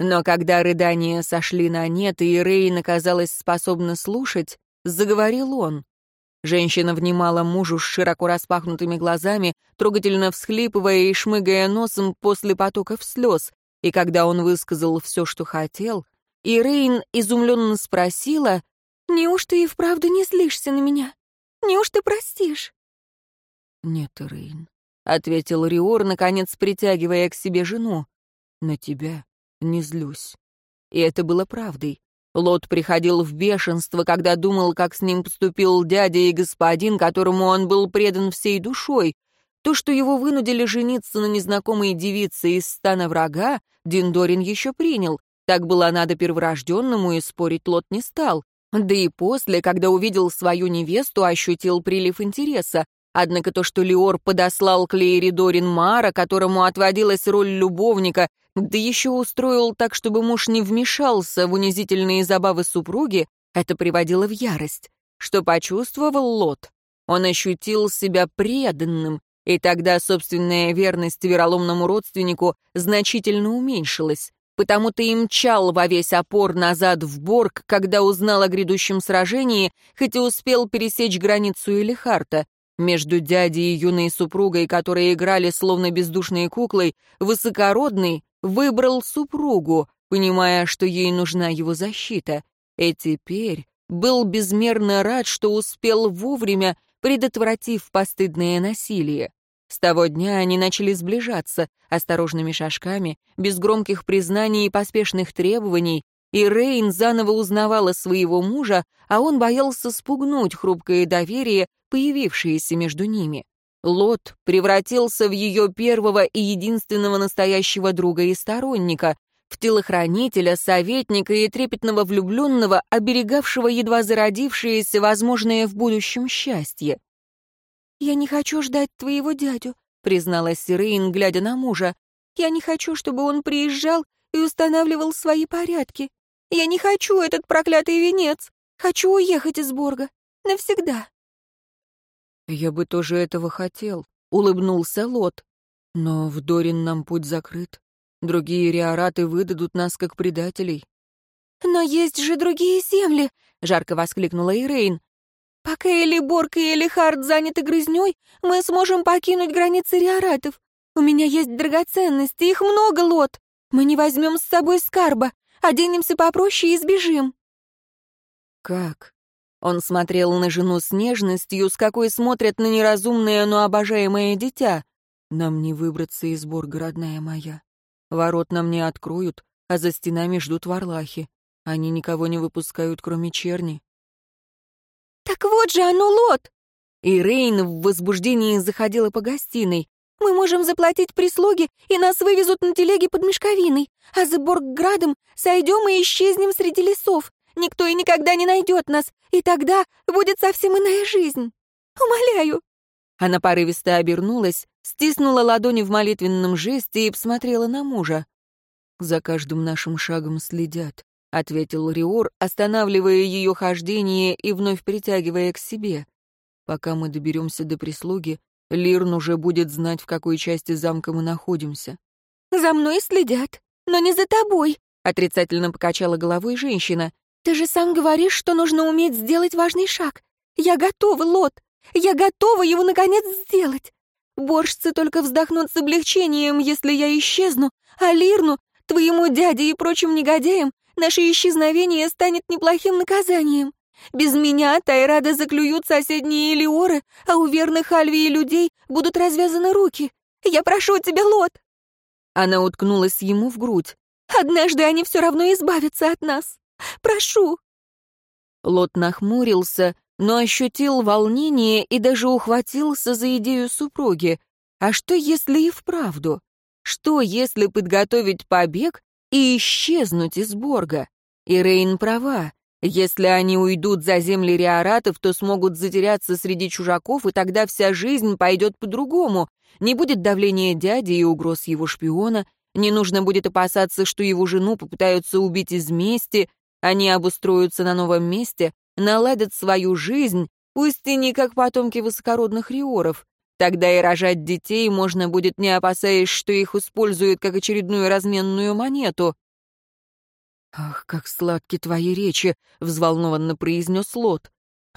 Но когда рыдания сошли на нет, и Рейн оказалась способна слушать, заговорил он. Женщина внимала мужу с широко распахнутыми глазами, трогательно всхлипывая и шмыгая носом после потоков слез, и когда он высказал все, что хотел, Ирейн изумленно спросила, «Неужто и вправду не злишься на меня? Неужто простишь?» «Нет, Ирейн», — ответил Риор, наконец притягивая к себе жену. «На тебя не злюсь». И это было правдой. Лот приходил в бешенство, когда думал, как с ним поступил дядя и господин, которому он был предан всей душой. То, что его вынудили жениться на незнакомой девице из стана врага, Диндорин еще принял. Так было надо перворожденному, и спорить Лот не стал. Да и после, когда увидел свою невесту, ощутил прилив интереса. Однако то, что Леор подослал к Лейре Дорин Мара, которому отводилась роль любовника, да еще устроил так, чтобы муж не вмешался в унизительные забавы супруги, это приводило в ярость. Что почувствовал Лот? Он ощутил себя преданным, и тогда собственная верность вероломному родственнику значительно уменьшилась. Потому-то и мчал во весь опор назад в Борг, когда узнал о грядущем сражении, хоть и успел пересечь границу Элихарта. Между дядей и юной супругой, которые играли словно бездушные куклы, высокородный выбрал супругу, понимая, что ей нужна его защита. И теперь был безмерно рад, что успел вовремя, предотвратив постыдное насилие. С того дня они начали сближаться осторожными шажками, без громких признаний и поспешных требований, и Рейн заново узнавала своего мужа, а он боялся спугнуть хрупкое доверие, появившееся между ними. Лот превратился в ее первого и единственного настоящего друга и сторонника, в телохранителя, советника и трепетного влюбленного, оберегавшего едва зародившееся, возможное в будущем счастье. «Я не хочу ждать твоего дядю», — призналась Сирейн, глядя на мужа. «Я не хочу, чтобы он приезжал и устанавливал свои порядки. Я не хочу этот проклятый венец. Хочу уехать из Борга. Навсегда». «Я бы тоже этого хотел», — улыбнулся Лот. «Но в Дорин нам путь закрыт. Другие риораты выдадут нас как предателей». «Но есть же другие земли!» — жарко воскликнула Ирейн. «Пока Элиборг и Элихард заняты грызнёй, мы сможем покинуть границы риоратов. У меня есть драгоценности, их много, Лот. Мы не возьмем с собой скарба, оденемся попроще и сбежим». «Как?» Он смотрел на жену с нежностью, с какой смотрят на неразумное, но обожаемое дитя. «Нам не выбраться из Борга, родная моя. Ворот нам не откроют, а за стенами ждут варлахи. Они никого не выпускают, кроме черни». «Так вот же оно, Лот!» И Рейн в возбуждении заходила по гостиной. «Мы можем заплатить прислуге, и нас вывезут на телеге под мешковиной, а за Боргградом сойдем и исчезнем среди лесов. Никто и никогда не найдет нас, и тогда будет совсем иная жизнь. Умоляю!» Она порывисто обернулась, стиснула ладони в молитвенном жесте и посмотрела на мужа. «За каждым нашим шагом следят», — ответил Риор, останавливая ее хождение и вновь притягивая к себе. «Пока мы доберемся до прислуги, Лирн уже будет знать, в какой части замка мы находимся». «За мной следят, но не за тобой», — отрицательно покачала головой женщина. Ты же сам говоришь, что нужно уметь сделать важный шаг. Я готова, Лот. Я готова его, наконец, сделать. Борщцы только вздохнут с облегчением, если я исчезну, а Лирну, твоему дяде и прочим негодяям, наше исчезновение станет неплохим наказанием. Без меня Тайрада заклюют соседние Элиоры, а у верных Альви и людей будут развязаны руки. Я прошу тебя, Лот!» Она уткнулась ему в грудь. «Однажды они все равно избавятся от нас. Прошу!» Лот нахмурился, но ощутил волнение и даже ухватился за идею супруги. А что, если и вправду? Что, если подготовить побег и исчезнуть из Борга? И Рейн права. Если они уйдут за земли риоратов, то смогут затеряться среди чужаков, и тогда вся жизнь пойдет по-другому. Не будет давления дяди и угроз его шпиона, не нужно будет опасаться, что его жену попытаются убить из мести, они обустроятся на новом месте, наладят свою жизнь, пусть и не как потомки высокородных риоров. Тогда и рожать детей можно будет, не опасаясь, что их используют как очередную разменную монету. «Ах, как сладки твои речи!» — взволнованно произнес Лот.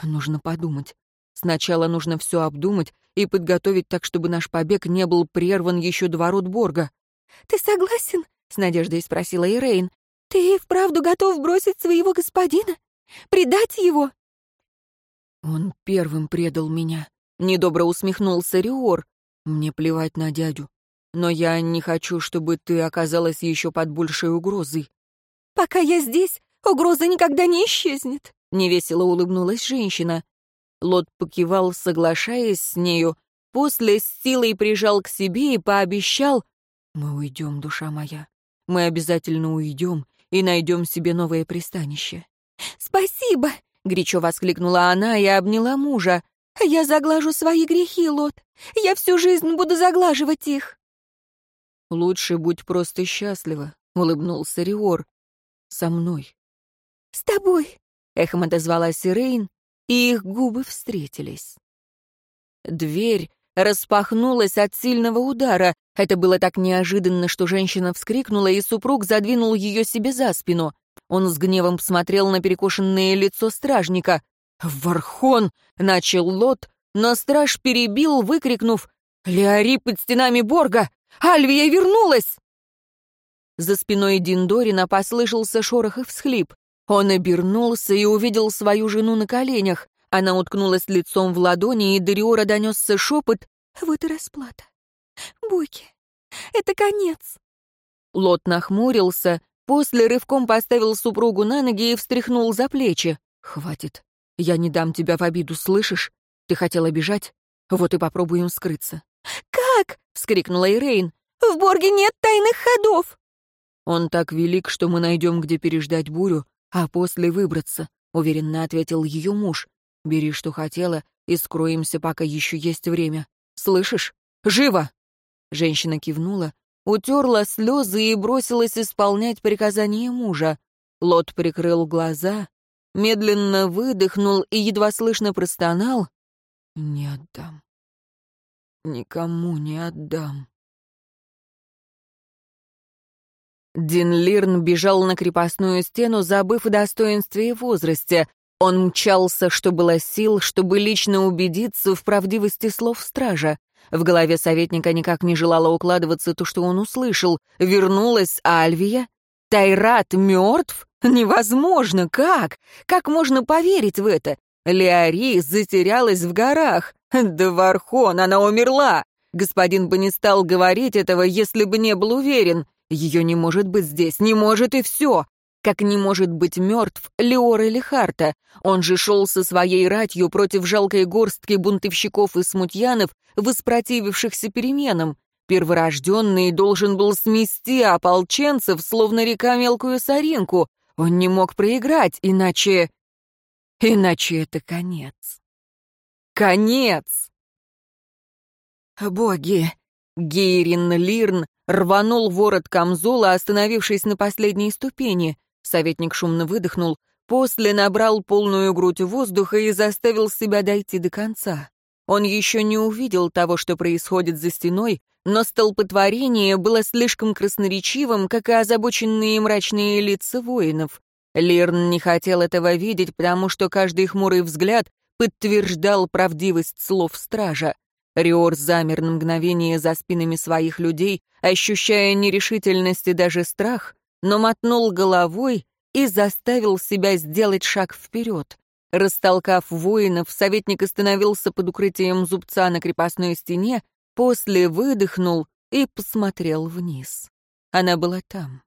«Нужно подумать. Сначала нужно все обдумать и подготовить так, чтобы наш побег не был прерван еще до Борга». «Ты согласен?» — с надеждой спросила Ирейн. «Ты вправду готов бросить своего господина? Предать его?» «Он первым предал меня», — недобро усмехнулся Риор. «Мне плевать на дядю. Но я не хочу, чтобы ты оказалась еще под большей угрозой». «Пока я здесь, угроза никогда не исчезнет», — невесело улыбнулась женщина. Лот покивал, соглашаясь с нею, после с силой прижал к себе и пообещал «Мы уйдем, душа моя. Мы обязательно уйдем и найдем себе новое пристанище». «Спасибо!» — горячо воскликнула она и обняла мужа. «Я заглажу свои грехи, Лот. Я всю жизнь буду заглаживать их». «Лучше будь просто счастлива», — улыбнулся Риор. «Со мной». «С тобой», — эхом отозвалась Ирейн, и их губы встретились. Дверь распахнулась от сильного удара. Это было так неожиданно, что женщина вскрикнула, и супруг задвинул ее себе за спину. Он с гневом посмотрел на перекошенное лицо стражника. «Вархон!» — начал Лот, но страж перебил, выкрикнув «Леори под стенами Борга! Альвия вернулась!» За спиной Диндорина послышался шорох и всхлип. Он обернулся и увидел свою жену на коленях. Она уткнулась лицом в ладони, и Дариора донесся шепот. «Вот и расплата. Буйки, это конец». Лот нахмурился, после рывком поставил супругу на ноги и встряхнул за плечи. «Хватит. Я не дам тебя в обиду, слышишь? Ты хотела бежать? Вот и попробуем скрыться». «Как?» — вскрикнула Ирейн. «В Борге нет тайных ходов!» «Он так велик, что мы найдем, где переждать бурю, а после выбраться», — уверенно ответил ее муж. «Бери, что хотела, и скроемся, пока еще есть время. Слышишь? Живо!» Женщина кивнула, утерла слезы и бросилась исполнять приказание мужа. Лот прикрыл глаза, медленно выдохнул и едва слышно простонал. «Не отдам. Никому не отдам». Дин Лирн бежал на крепостную стену, забыв о достоинстве и возрасте. Он мчался, что было сил, чтобы лично убедиться в правдивости слов стража. В голове советника никак не желало укладываться то, что он услышал. Вернулась Альвия? Тайрат мертв? Невозможно! Как? Как можно поверить в это? Леори затерялась в горах. Да Вархон, она умерла! Господин бы не стал говорить этого, если бы не был уверен. Ее не может быть здесь, не может и все. Как не может быть мертв Леор или Харта. Он же шел со своей ратью против жалкой горстки бунтовщиков и смутьянов, воспротивившихся переменам. Перворожденный должен был смести ополченцев, словно река мелкую соринку. Он не мог проиграть, иначе... Иначе это конец. Конец! Боги! Гейрин Лирн рванул ворот камзола, остановившись на последней ступени. Советник шумно выдохнул, после набрал полную грудь воздуха и заставил себя дойти до конца. Он еще не увидел того, что происходит за стеной, но столпотворение было слишком красноречивым, как и озабоченные мрачные лица воинов. Лирн не хотел этого видеть, потому что каждый хмурый взгляд подтверждал правдивость слов стража. Риор замер на мгновение за спинами своих людей, ощущая нерешительность и даже страх, но мотнул головой и заставил себя сделать шаг вперед. Растолкав воинов, советник остановился под укрытием зубца на крепостной стене, после выдохнул и посмотрел вниз. Она была там.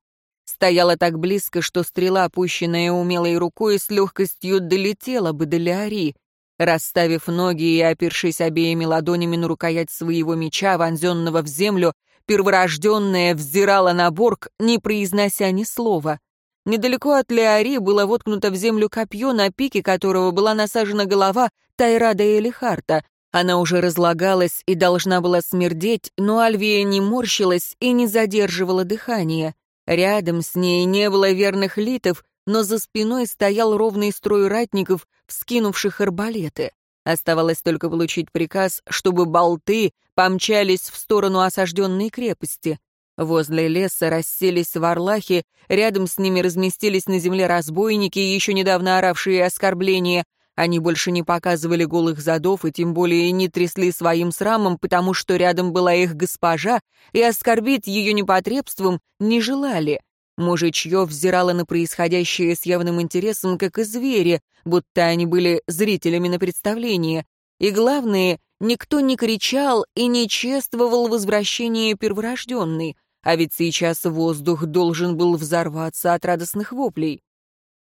Стояла так близко, что стрела, опущенная умелой рукой, с легкостью долетела бы до Леари. Расставив ноги и опершись обеими ладонями на рукоять своего меча, вонзенного в землю, перворожденная взирала на Борг, не произнося ни слова. Недалеко от Леари было воткнуто в землю копье, на пике которого была насажена голова Тайрада Элихарта. Она уже разлагалась и должна была смердеть, но Альвия не морщилась и не задерживала дыхания. Рядом с ней не было верных литов, но за спиной стоял ровный строй ратников, вскинувших арбалеты. Оставалось только получить приказ, чтобы болты помчались в сторону осажденной крепости. Возле леса расселись варлахи, рядом с ними разместились на земле разбойники, еще недавно оравшие оскорбления. Они больше не показывали голых задов и тем более не трясли своим срамом, потому что рядом была их госпожа, и оскорбить ее непотребством не желали. Мужичье взирало на происходящее с явным интересом, как и звери, будто они были зрителями на представлении. И главное, никто не кричал и не чествовал возвращение перворожденной, а ведь сейчас воздух должен был взорваться от радостных воплей.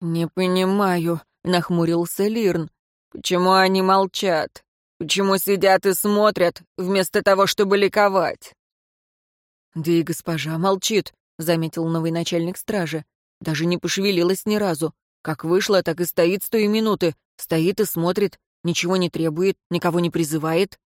«Не понимаю», — нахмурился Лирн. «Почему они молчат? Почему сидят и смотрят, вместо того, чтобы ликовать?» «Да и госпожа молчит», — заметил новый начальник стражи. «Даже не пошевелилась ни разу. Как вышла, так и стоит с той минуты. Стоит и смотрит, ничего не требует, никого не призывает».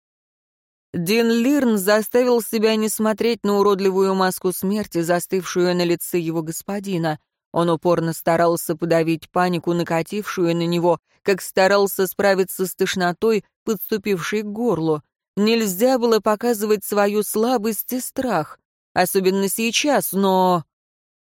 Дин Лирн заставил себя не смотреть на уродливую маску смерти, застывшую на лице его господина. Он упорно старался подавить панику, накатившую на него, как старался справиться с тошнотой, подступившей к горлу. Нельзя было показывать свою слабость и страх. Особенно сейчас, но...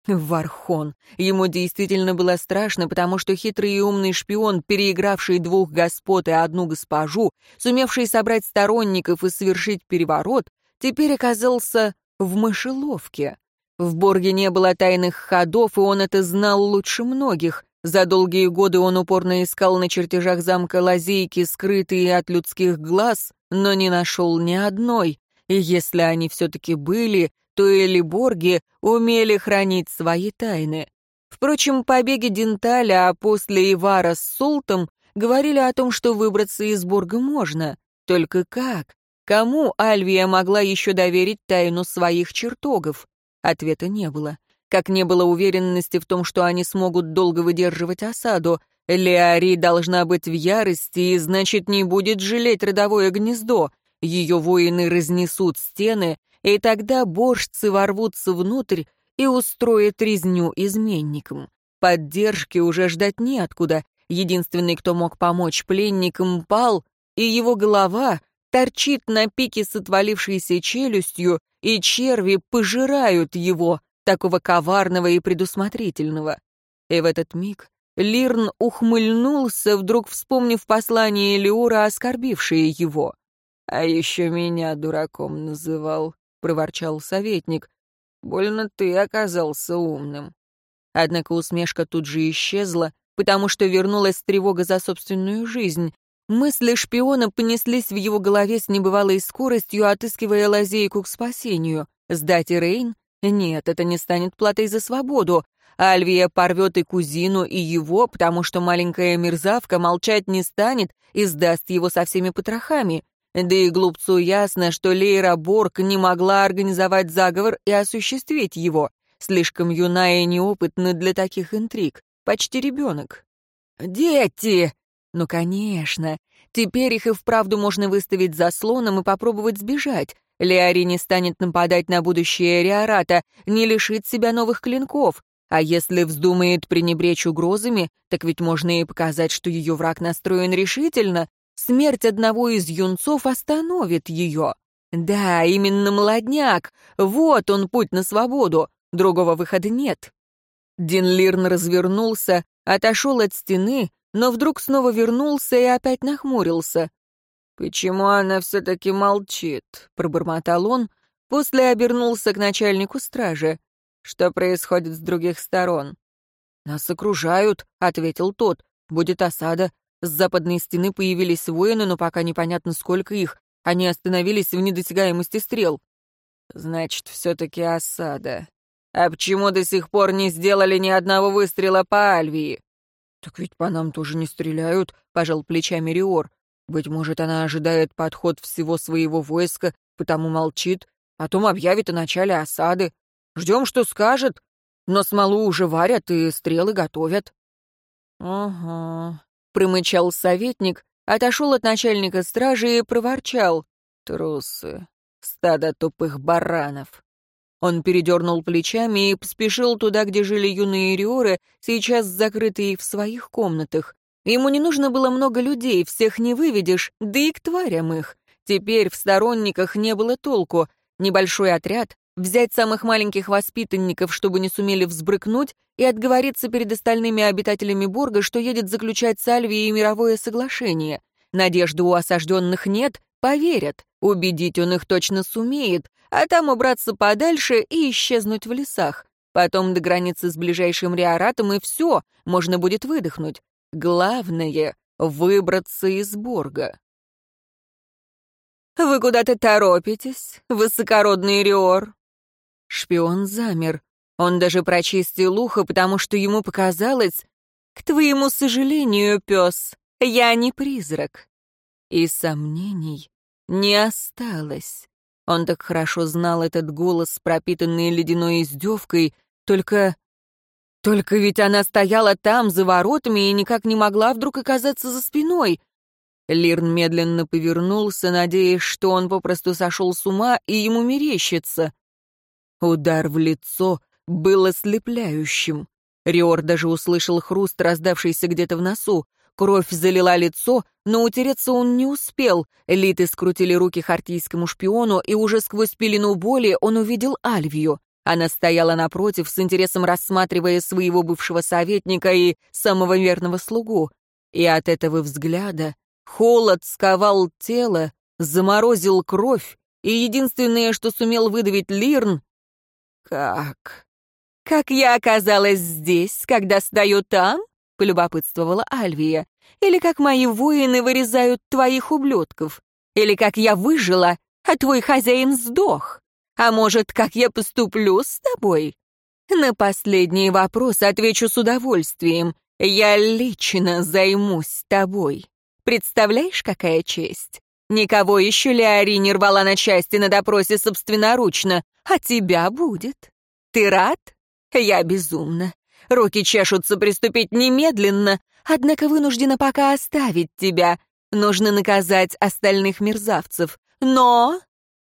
Вархон. Ему действительно было страшно, потому что хитрый и умный шпион, переигравший двух господ и одну госпожу, сумевший собрать сторонников и совершить переворот, теперь оказался в мышеловке. В Борге не было тайных ходов, и он это знал лучше многих. За долгие годы он упорно искал на чертежах замка лазейки, скрытые от людских глаз, но не нашел ни одной. И если они все-таки были, то или Борги умели хранить свои тайны. Впрочем, побеги Денталя, а после Ивара с Султом говорили о том, что выбраться из Борга можно. Только как? Кому Альвия могла еще доверить тайну своих чертогов? Ответа не было. Как не было уверенности в том, что они смогут долго выдерживать осаду. Леари должна быть в ярости и, значит, не будет жалеть родовое гнездо. Ее воины разнесут стены, и тогда боржцы ворвутся внутрь и устроят резню изменникам. Поддержки уже ждать неоткуда. Единственный, кто мог помочь пленникам, пал, и его голова торчит на пике с отвалившейся челюстью, и черви пожирают его, такого коварного и предусмотрительного. И в этот миг Лирн ухмыльнулся, вдруг вспомнив послание Леора, оскорбившее его. «А еще меня дураком называл проворчал советник. «Больно ты оказался умным». Однако усмешка тут же исчезла, потому что вернулась тревога за собственную жизнь. Мысли шпиона понеслись в его голове с небывалой скоростью, отыскивая лазейку к спасению. Сдать Рейн? Нет, это не станет платой за свободу. Альвия порвет и кузину, и его, потому что маленькая мерзавка молчать не станет и сдаст его со всеми потрохами. Да и глупцу ясно, что Лейра Борг не могла организовать заговор и осуществить его. Слишком юная и неопытна для таких интриг. Почти ребенок. «Дети!» Ну, конечно. Теперь их и вправду можно выставить заслоном и попробовать сбежать. Леари не станет нападать на будущее Риората, не лишит себя новых клинков. А если вздумает пренебречь угрозами, так ведь можно и показать, что ее враг настроен решительно, Смерть одного из юнцов остановит ее. Да, именно молодняк. Вот он путь на свободу. Другого выхода нет. Дин Лирн развернулся, отошел от стены, но вдруг снова вернулся и опять нахмурился. «Почему она все-таки молчит?» — пробормотал он, после обернулся к начальнику стражи. «Что происходит с других сторон?» «Нас окружают», — ответил тот. «Будет осада, с западной стены появились воины, но пока непонятно, сколько их. Они остановились в недосягаемости стрел. Значит, все-таки осада. А почему до сих пор не сделали ни одного выстрела по Альвии? Так ведь по нам тоже не стреляют, пожал плечами Риор. Быть может, она ожидает подход всего своего войска, потому молчит, потом объявит о начале осады. Ждем, что скажет. Но смолу уже варят и стрелы готовят. Ага, промычал советник, отошел от начальника стражи и проворчал. «Трусы, стадо тупых баранов». Он передернул плечами и поспешил туда, где жили юные риоры, сейчас закрытые в своих комнатах. Ему не нужно было много людей, всех не выведешь, да и к тварям их. Теперь в сторонниках не было толку. Небольшой отряд, взять самых маленьких воспитанников, чтобы не сумели взбрыкнуть, и отговориться перед остальными обитателями Борга, что едет заключать с Альвией мировое соглашение. Надежды у осажденных нет, поверят, убедить он их точно сумеет, а там убраться подальше и исчезнуть в лесах. Потом до границы с ближайшим Риоратом и все, можно будет выдохнуть. Главное — выбраться из Борга. «Вы куда-то торопитесь, высокородный Риор?» Шпион замер. Он даже прочистил ухо, потому что ему показалось... «К твоему сожалению, пес, я не призрак». И сомнений не осталось. Он так хорошо знал этот голос, пропитанный ледяной издевкой, только... Только ведь она стояла там, за воротами, и никак не могла вдруг оказаться за спиной. Лирн медленно повернулся, надеясь, что он попросту сошел с ума, и ему мерещится. Удар в лицо был ослепляющим. Риор даже услышал хруст, раздавшийся где-то в носу. Кровь залила лицо, но утереться он не успел. Литы скрутили руки хартийскому шпиону, и уже сквозь пелену боли он увидел Альвию. Она стояла напротив, с интересом рассматривая своего бывшего советника и самого верного слугу. И от этого взгляда холод сковал тело, заморозил кровь, и единственное, что сумел выдавить Лирн... «Как? Как я оказалась здесь, когда стою там?» — полюбопытствовала Альвия. «Или как мои воины вырезают твоих ублюдков? Или как я выжила, а твой хозяин сдох? А может, как я поступлю с тобой?» На последний вопрос отвечу с удовольствием. Я лично займусь тобой. Представляешь, какая честь? Никого еще Леори не рвала на части на допросе собственноручно, а тебя будет. Ты рад? Я безумна. Руки чешутся приступить немедленно, однако вынуждена пока оставить тебя. Нужно наказать остальных мерзавцев. Но...»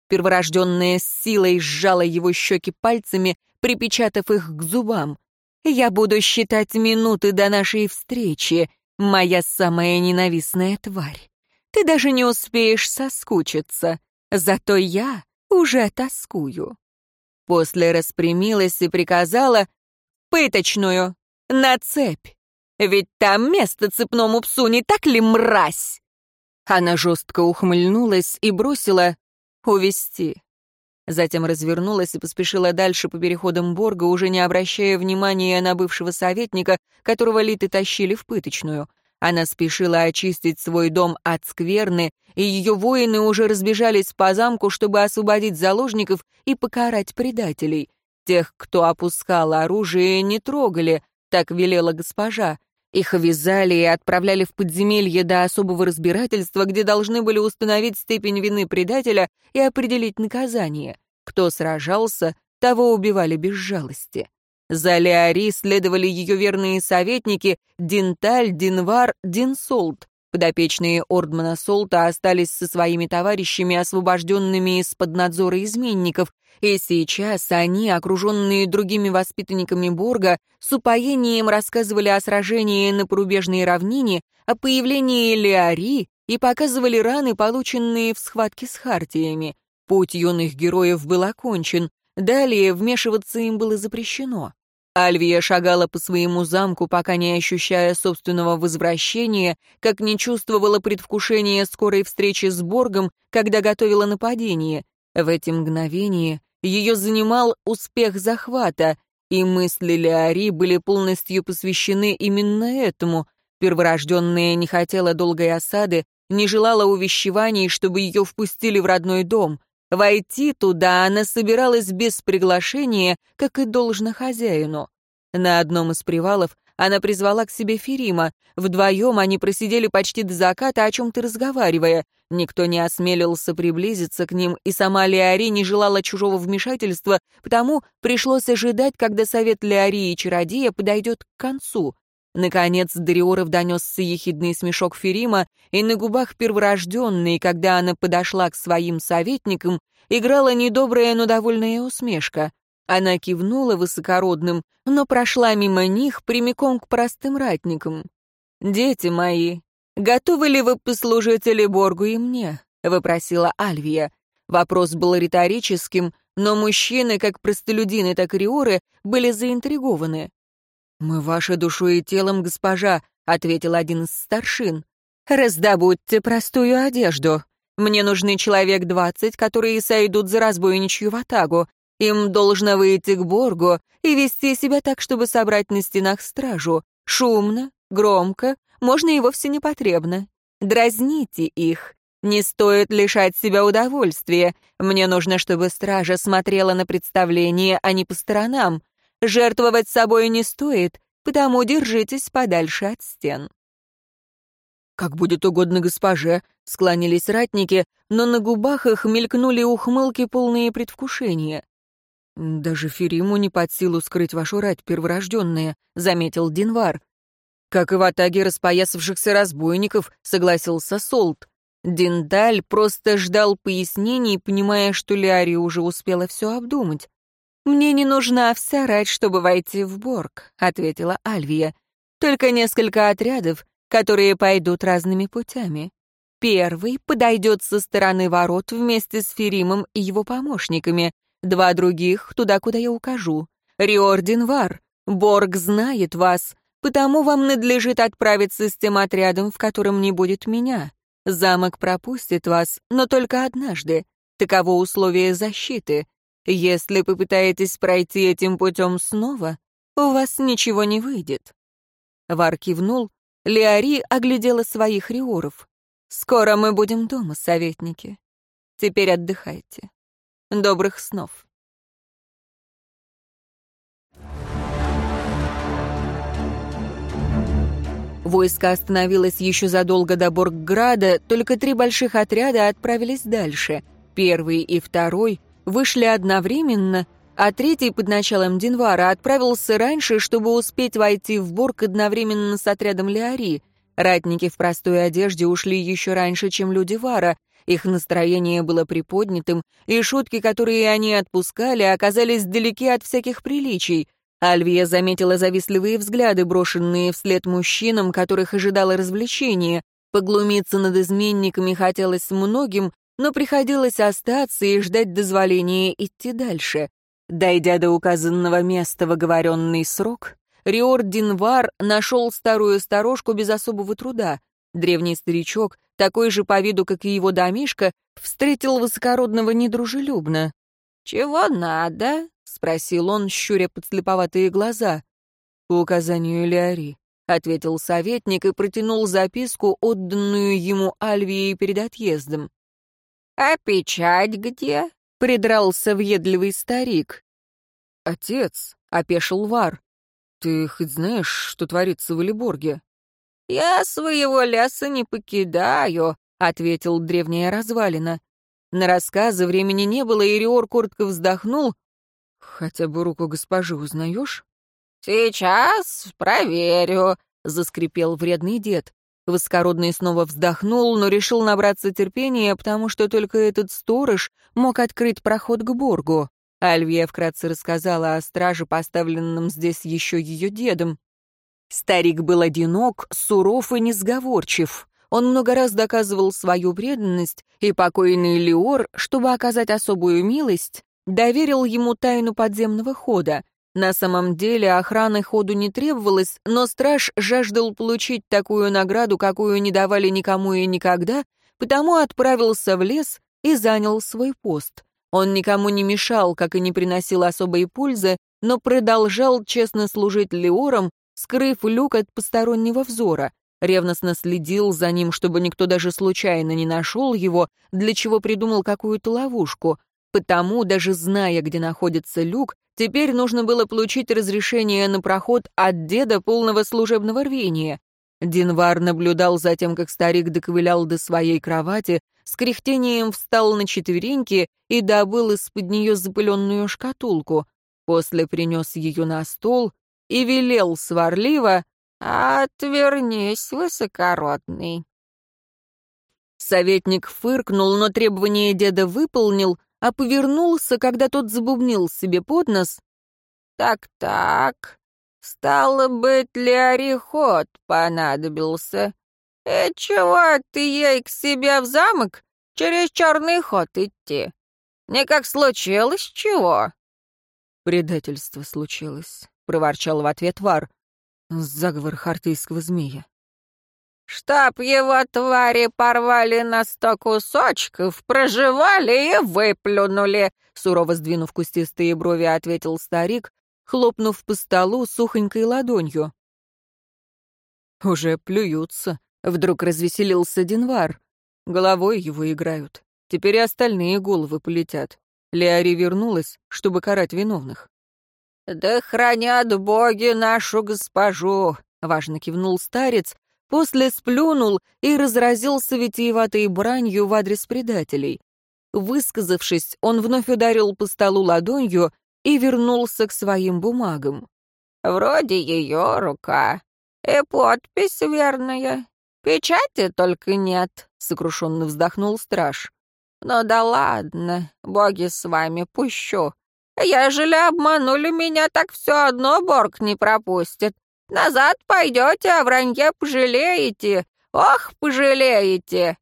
Перворожденная с силой сжала его щеки пальцами, припечатав их к зубам. «Я буду считать минуты до нашей встречи, моя самая ненавистная тварь. Ты даже не успеешь соскучиться, зато я уже тоскую». После распрямилась и приказала пыточную, на цепь. Ведь там место цепному псу, не так ли, мразь?» Она жестко ухмыльнулась и бросила «увести». Затем развернулась и поспешила дальше по переходам Борга, уже не обращая внимания на бывшего советника, которого Литы тащили в пыточную. Она спешила очистить свой дом от скверны, и ее воины уже разбежались по замку, чтобы освободить заложников и покарать предателей — Тех, кто опускал оружие, не трогали, так велела госпожа. Их вязали и отправляли в подземелье до особого разбирательства, где должны были установить степень вины предателя и определить наказание. Кто сражался, того убивали без жалости. За Леари следовали ее верные советники Динталь, Динвар, Динсолт. Подопечные Ордмана Солта остались со своими товарищами, освобожденными из-под надзора изменников, и сейчас они, окруженные другими воспитанниками Борга, с упоением рассказывали о сражении на порубежной равнине, о появлении Леари и показывали раны, полученные в схватке с Хартиями. Путь юных героев был окончен, далее вмешиваться им было запрещено. Альвия шагала по своему замку, пока не ощущая собственного возвращения, как не чувствовала предвкушения скорой встречи с Боргом, когда готовила нападение. В эти мгновения ее занимал успех захвата, и мысли Леари были полностью посвящены именно этому. Перворожденная не хотела долгой осады, не желала увещеваний, чтобы ее впустили в родной дом — Войти туда она собиралась без приглашения, как и должно хозяину. На одном из привалов она призвала к себе Ферима. Вдвоем они просидели почти до заката, о чем-то разговаривая. Никто не осмелился приблизиться к ним, и сама Леори не желала чужого вмешательства, потому пришлось ожидать, когда совет Леори и чародея подойдет к концу. Наконец до Риоров донесся ехидный смешок Ферима, и на губах перворожденной, когда она подошла к своим советникам, играла недобрая, но довольная усмешка. Она кивнула высокородным, но прошла мимо них прямиком к простым ратникам. «Дети мои, готовы ли вы послужить Элиборгу и мне?» — выпросила Альвия. Вопрос был риторическим, но мужчины, как простолюдины, так и риоры, были заинтригованы. «Мы вашей душой и телом, госпожа», — ответил один из старшин. «Раздобудьте простую одежду. Мне нужны человек двадцать, которые сойдут за разбойничью ватагу. Им должно выйти к Боргу и вести себя так, чтобы собрать на стенах стражу. Шумно, громко, можно и вовсе непотребно. Дразните их. Не стоит лишать себя удовольствия. Мне нужно, чтобы стража смотрела на представление, а не по сторонам. Жертвовать собой не стоит, потому держитесь подальше от стен. «Как будет угодно госпоже», — склонились ратники, но на губах их мелькнули ухмылки, полные предвкушения. «Даже Фериму не под силу скрыть вашу рать, перворожденная», — заметил Динвар. «Как и в атаге распоясавшихся разбойников», — согласился Солт. Диндаль просто ждал пояснений, понимая, что Лиари уже успела все обдумать. «Мне не нужна вся рать, чтобы войти в Борг», — ответила Альвия. «Только несколько отрядов, которые пойдут разными путями. Первый подойдет со стороны ворот вместе с Феримом и его помощниками, два других — туда, куда я укажу. Риордин Вар, Борг знает вас, потому вам надлежит отправиться с тем отрядом, в котором не будет меня. Замок пропустит вас, но только однажды. Таково условие защиты. Если попытаетесь пройти этим путем снова, у вас ничего не выйдет». Вар кивнул, Леари оглядела своих риоров. «Скоро мы будем дома, советники. Теперь отдыхайте. Добрых снов». Войско остановилось еще задолго до Боргграда, только три больших отряда отправились дальше. Первый и второй вышли одновременно, а третий под началом Динвара отправился раньше, чтобы успеть войти в Борг одновременно с отрядом Леари. Ратники в простой одежде ушли еще раньше, чем люди Вара. Их настроение было приподнятым, и шутки, которые они отпускали, оказались далеки от всяких приличий — Альвия заметила завистливые взгляды, брошенные вслед мужчинам, которых ожидало развлечение. Поглумиться над изменниками хотелось многим, но приходилось остаться и ждать дозволения идти дальше. Дойдя до указанного места в оговоренный срок, Риор Динвар нашел старую сторожку без особого труда. Древний старичок, такой же по виду, как и его домишка, встретил высокородного недружелюбно. «Чего надо?» — спросил он, щуря подслеповатые глаза. «По указанию Леари», — ответил советник и протянул записку, отданную ему Альвией перед отъездом. «А печать где?» — придрался въедливый старик. «Отец», — опешил Вар, — «ты хоть знаешь, что творится в Элиборге?» «Я своего леса не покидаю», — ответил древняя развалина. На рассказы времени не было, и Риор коротко вздохнул, «Хотя бы руку госпожи узнаешь?» «Сейчас проверю», — заскрипел вредный дед. Воскородный снова вздохнул, но решил набраться терпения, потому что только этот сторож мог открыть проход к Боргу. Альвия вкратце рассказала о страже, поставленном здесь еще ее дедом. Старик был одинок, суров и несговорчив. Он много раз доказывал свою преданность, и покойный Леор, чтобы оказать особую милость, доверил ему тайну подземного хода. На самом деле охраны ходу не требовалось, но страж жаждал получить такую награду, какую не давали никому и никогда, потому отправился в лес и занял свой пост. Он никому не мешал, как и не приносил особой пользы, но продолжал честно служить Леорам, скрыв люк от постороннего взора. Ревностно следил за ним, чтобы никто даже случайно не нашел его, для чего придумал какую-то ловушку. Потому, даже зная, где находится люк, теперь нужно было получить разрешение на проход от деда полного служебного рвения. Динвар наблюдал за тем, как старик доковылял до своей кровати, с кряхтением встал на четвереньки и добыл из-под нее запыленную шкатулку. После принес ее на стол и велел сварливо «Отвернись, высокородный». Советник фыркнул, но требование деда выполнил — а повернулся, когда тот забубнил себе под нос. «Так-так, стало быть, Леориход понадобился. И чего ты ей к себе в замок через черный ход идти? Никак случилось чего?» «Предательство случилось», — проворчал в ответ Вар. «Заговор хартийского змея». «Чтоб его твари порвали на сто кусочков, проживали и выплюнули», — сурово сдвинув кустистые брови, ответил старик, хлопнув по столу сухонькой ладонью. «Уже плюются», — вдруг развеселился Динвар. Головой его играют. Теперь и остальные головы полетят. Леари вернулась, чтобы карать виновных. «Да хранят боги нашу госпожу!» — важно кивнул старец, после сплюнул и разразился витиеватой бранью в адрес предателей. Высказавшись, он вновь ударил по столу ладонью и вернулся к своим бумагам. «Вроде ее рука. И подпись верная. Печати только нет», — сокрушенно вздохнул страж. «Ну да ладно, боги с вами, пущу. Ежели обманули меня, так все одно Борг не пропустит. Назад пойдете, а вранье пожалеете. Ох, пожалеете!»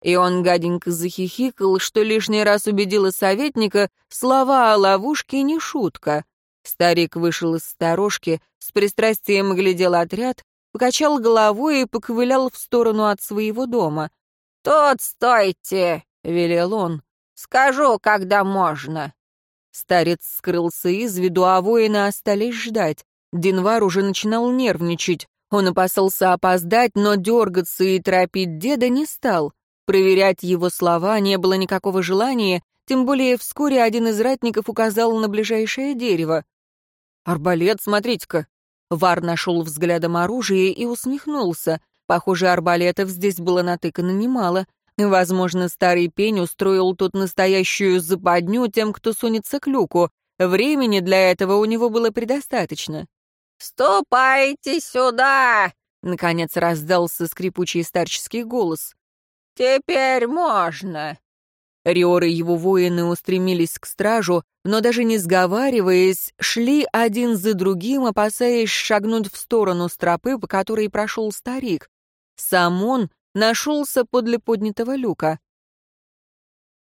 И он гаденько захихикал, что лишний раз убедила советника, слова о ловушке не шутка. Старик вышел из сторожки, с пристрастием глядел отряд, покачал головой и поковылял в сторону от своего дома. «Тут стойте!» — велел он. «Скажу, когда можно». Старец скрылся из виду, а воины остались ждать. Динвар уже начинал нервничать. Он опасался опоздать, но дергаться и торопить деда не стал. Проверять его слова не было никакого желания, тем более вскоре один из ратников указал на ближайшее дерево. «Арбалет, смотрите-ка!» Вар нашел взглядом оружие и усмехнулся. Похоже, арбалетов здесь было натыкано немало. Возможно, старый пень устроил тут настоящую западню тем, кто сунется к люку. Времени для этого у него было предостаточно. «Ступайте сюда!» — наконец раздался скрипучий старческий голос. «Теперь можно!» Риор и его воины устремились к стражу, но даже не сговариваясь, шли один за другим, опасаясь шагнуть в сторону стропы, по которой прошел старик. Сам он нашелся подле поднятого люка.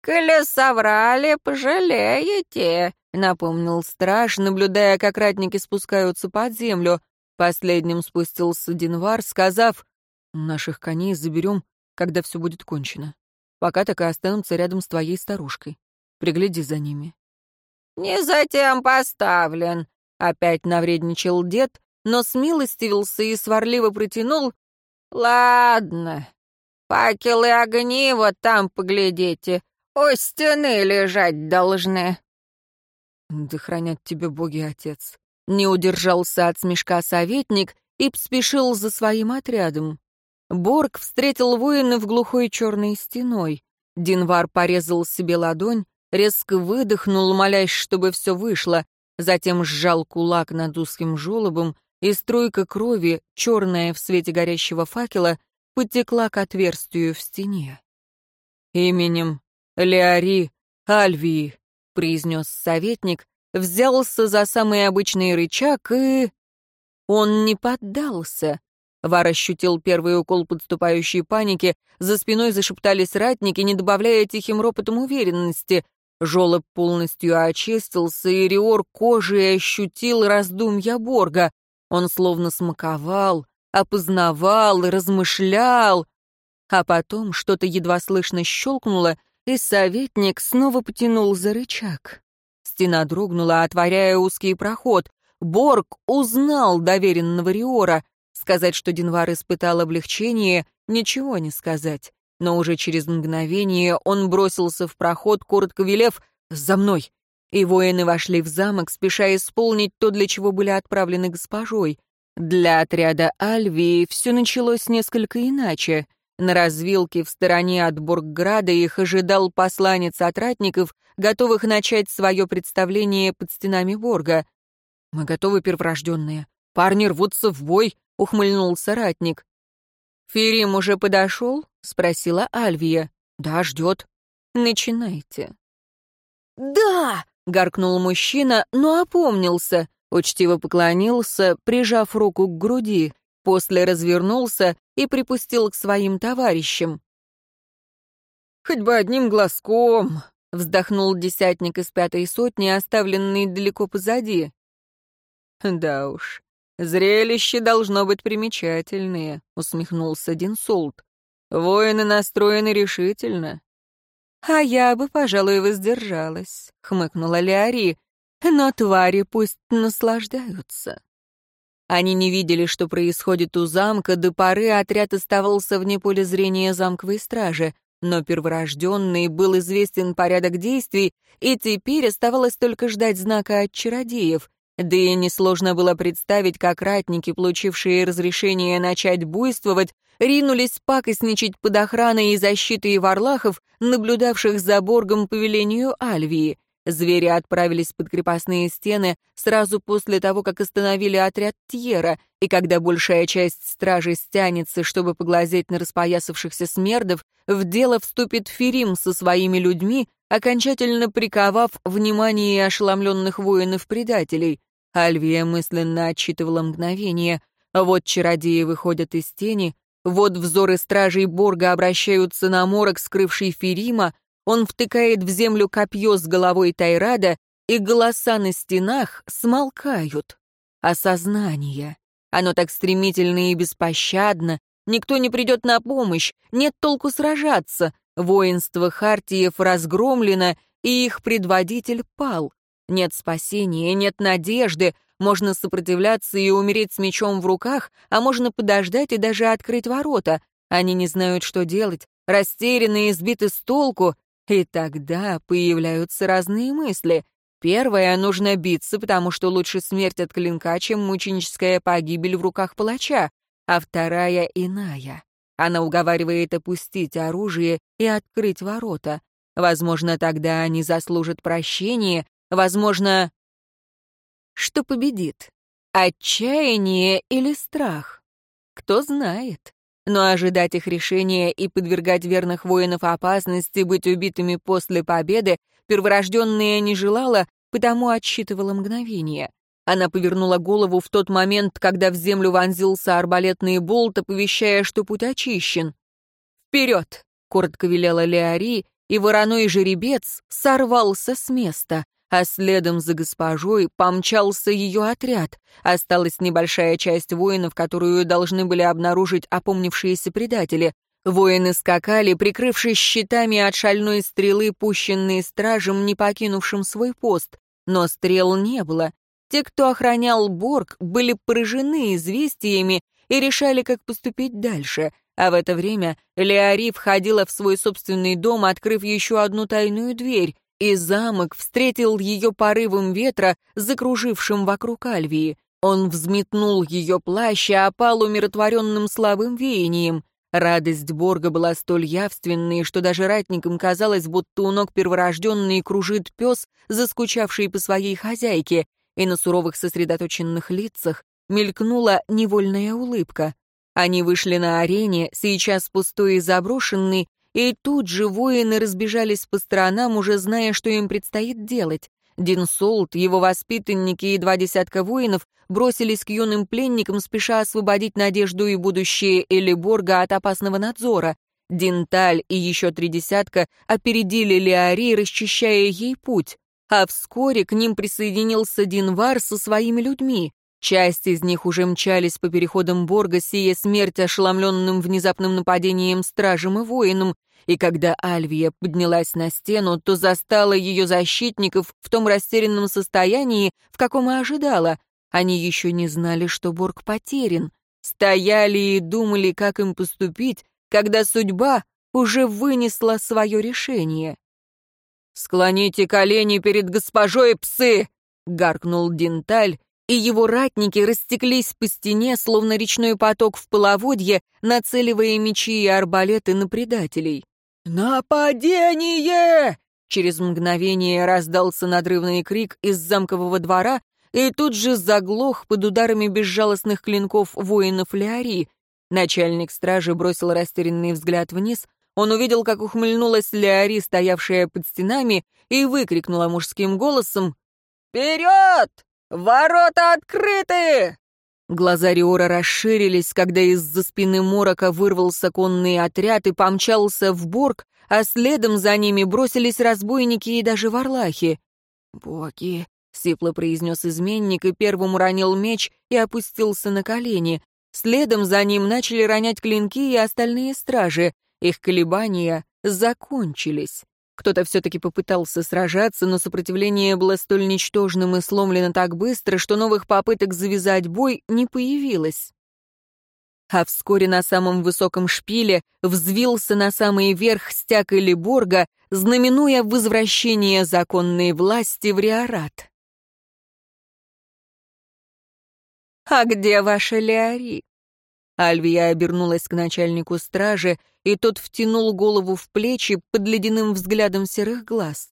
«Коли соврали, пожалеете», — напомнил страж, наблюдая, как ратники спускаются под землю. Последним спустился Динвар, сказав, «Наших коней заберем, когда все будет кончено. Пока так и останутся рядом с твоей старушкой. Пригляди за ними». «Не затем поставлен», — опять навредничал дед, но смилостивился и сварливо протянул. «Ладно, факелы огни вот там поглядите, у стены лежать должны». «Да хранят тебя боги, отец». Не удержался от смешка советник и спешил за своим отрядом. Борг встретил воинов глухой черной стеной. Динвар порезал себе ладонь, резко выдохнул, молясь, чтобы все вышло, затем сжал кулак над узким желобом, и струйка крови, черная в свете горящего факела, потекла к отверстию в стене. «Именем Леари Альвии», — произнес советник, взялся за самый обычный рычаг и... Он не поддался. Вар ощутил первый укол подступающей паники, за спиной зашептались ратники, не добавляя тихим ропотом уверенности. Жолоб полностью очистился, и Риор кожей ощутил раздумья Борга. Он словно смаковал, опознавал, размышлял. А потом что-то едва слышно щелкнуло, и советник снова потянул за рычаг. Стена дрогнула, отворяя узкий проход. Борг узнал доверенного Риора. Сказать, что Динвар испытал облегчение, ничего не сказать. Но уже через мгновение он бросился в проход, коротко велев «За мной!» И воины вошли в замок, спеша исполнить то, для чего были отправлены госпожой. Для отряда Альвии все началось несколько иначе. На развилке в стороне от Бургграда их ожидал посланец отратников, готовых начать свое представление под стенами Борга. «Мы готовы, перворожденные. Парни рвутся в бой», — ухмыльнулся ратник. «Ферим уже подошел?» — спросила Альвия. «Да, ждет». «Начинайте». «Да!» — гаркнул мужчина, но опомнился, учтиво поклонился, прижав руку к груди, после развернулся и припустил к своим товарищам. «Хоть бы одним глазком!» вздохнул десятник из пятой сотни, оставленный далеко позади. Да уж, зрелище должно быть примечательное, усмехнулся Динсолт. Воины настроены решительно. А я бы, пожалуй, воздержалась, хмыкнула Леари. Но твари пусть наслаждаются. Они не видели, что происходит у замка, до поры отряд оставался вне поля зрения замковой стражи, но перворожденный был известен порядок действий, и теперь оставалось только ждать знака от чародеев. Да и несложно было представить, как ратники, получившие разрешение начать буйствовать, ринулись пакостничать под охраной и защитой варлахов, наблюдавших за Боргом по велению Альвии. Звери отправились под крепостные стены сразу после того, как остановили отряд Тьера, и когда большая часть стражи стянется, чтобы поглазеть на распоясавшихся смердов, в дело вступит Ферим со своими людьми, окончательно приковав внимание ошеломленных воинов-предателей. Альвия мысленно отчитывала мгновение. Вот чародеи выходят из тени, вот взоры стражей Борга обращаются на морок, скрывший Ферима, он втыкает в землю копье с головой Тайрада, и голоса на стенах смолкают. Осознание. Оно так стремительно и беспощадно. Никто не придет на помощь, нет толку сражаться. Воинство Хартиев разгромлено, и их предводитель пал. Нет спасения, нет надежды. Можно сопротивляться и умереть с мечом в руках, а можно подождать и даже открыть ворота. Они не знают, что делать, растеряны и сбиты с толку, и тогда появляются разные мысли. Первое — нужно биться, потому что лучше смерть от клинка, чем мученическая погибель в руках палача. А вторая — иная. Она уговаривает опустить оружие и открыть ворота. Возможно, тогда они заслужат прощения, возможно... Что победит? Отчаяние или страх? Кто знает но ожидать их решения и подвергать верных воинов опасности быть убитыми после победы перворожденная не желала, потому отсчитывала мгновение. Она повернула голову в тот момент, когда в землю вонзился арбалетный болт, оповещая, что путь очищен. «Вперед!» — коротко велела Леари, и вороной жеребец сорвался с места а следом за госпожой помчался ее отряд. Осталась небольшая часть воинов, которую должны были обнаружить опомнившиеся предатели. Воины скакали, прикрывшись щитами от шальной стрелы, пущенной стражем, не покинувшим свой пост. Но стрел не было. Те, кто охранял Борг, были поражены известиями и решали, как поступить дальше. А в это время Леари входила в свой собственный дом, открыв еще одну тайную дверь и замок встретил ее порывом ветра, закружившим вокруг Альвии. Он взметнул ее плащ и опал умиротворенным слабым веянием. Радость Борга была столь явственной, что даже ратникам казалось, будто у ног перворожденный кружит пес, заскучавший по своей хозяйке, и на суровых сосредоточенных лицах мелькнула невольная улыбка. Они вышли на арене, сейчас пустой и заброшенный, и тут же воины разбежались по сторонам, уже зная, что им предстоит делать. Дин Солт, его воспитанники и два десятка воинов бросились к юным пленникам, спеша освободить надежду и будущее Элиборга от опасного надзора. Динталь и еще три десятка опередили Леари, расчищая ей путь. А вскоре к ним присоединился Динвар со своими людьми. Часть из них уже мчались по переходам Борга, сея смерть ошеломленным внезапным нападением стражам и воинам, и когда Альвия поднялась на стену, то застала ее защитников в том растерянном состоянии, в каком и ожидала. Они еще не знали, что Борг потерян. Стояли и думали, как им поступить, когда судьба уже вынесла свое решение. «Склоните колени перед госпожой, псы!» — гаркнул Динталь, и его ратники растеклись по стене, словно речной поток в половодье, нацеливая мечи и арбалеты на предателей. «Нападение!» Через мгновение раздался надрывный крик из замкового двора, и тут же заглох под ударами безжалостных клинков воинов Леари. Начальник стражи бросил растерянный взгляд вниз. Он увидел, как ухмыльнулась Леари, стоявшая под стенами, и выкрикнула мужским голосом «Вперед! «Ворота открыты!» Глаза Риора расширились, когда из-за спины Морока вырвался конный отряд и помчался в Борг, а следом за ними бросились разбойники и даже варлахи. «Боги!» — сипло произнес изменник и первым уронил меч и опустился на колени. Следом за ним начали ронять клинки и остальные стражи. Их колебания закончились. Кто-то все-таки попытался сражаться, но сопротивление было столь ничтожным и сломлено так быстро, что новых попыток завязать бой не появилось. А вскоре на самом высоком шпиле взвился на самый верх стяг Элиборга, знаменуя возвращение законной власти в Риорат. «А где ваша Леори?» Альвия обернулась к начальнику стражи, и тот втянул голову в плечи под ледяным взглядом серых глаз.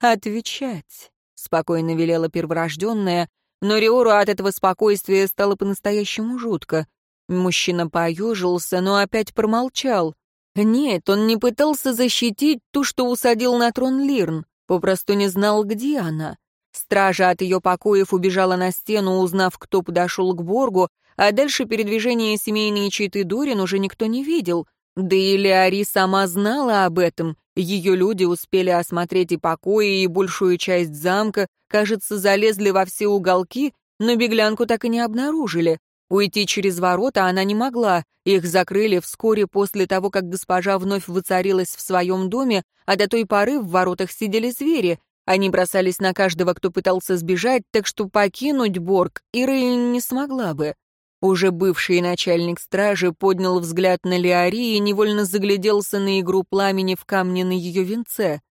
«Отвечать», — спокойно велела перворожденная, но Риору от этого спокойствия стало по-настоящему жутко. Мужчина поежился, но опять промолчал. Нет, он не пытался защитить ту, что усадил на трон Лирн, попросту не знал, где она. Стража от ее покоев убежала на стену, узнав, кто подошел к Боргу, а дальше передвижение семейной читы Дорин уже никто не видел. Да и Леари сама знала об этом. Ее люди успели осмотреть и покои, и большую часть замка, кажется, залезли во все уголки, но беглянку так и не обнаружили. Уйти через ворота она не могла, их закрыли вскоре после того, как госпожа вновь воцарилась в своем доме, а до той поры в воротах сидели звери, они бросались на каждого, кто пытался сбежать, так что покинуть Борг Ирейн не смогла бы. Уже бывший начальник стражи поднял взгляд на Леари и невольно загляделся на игру пламени в камне на ее венце.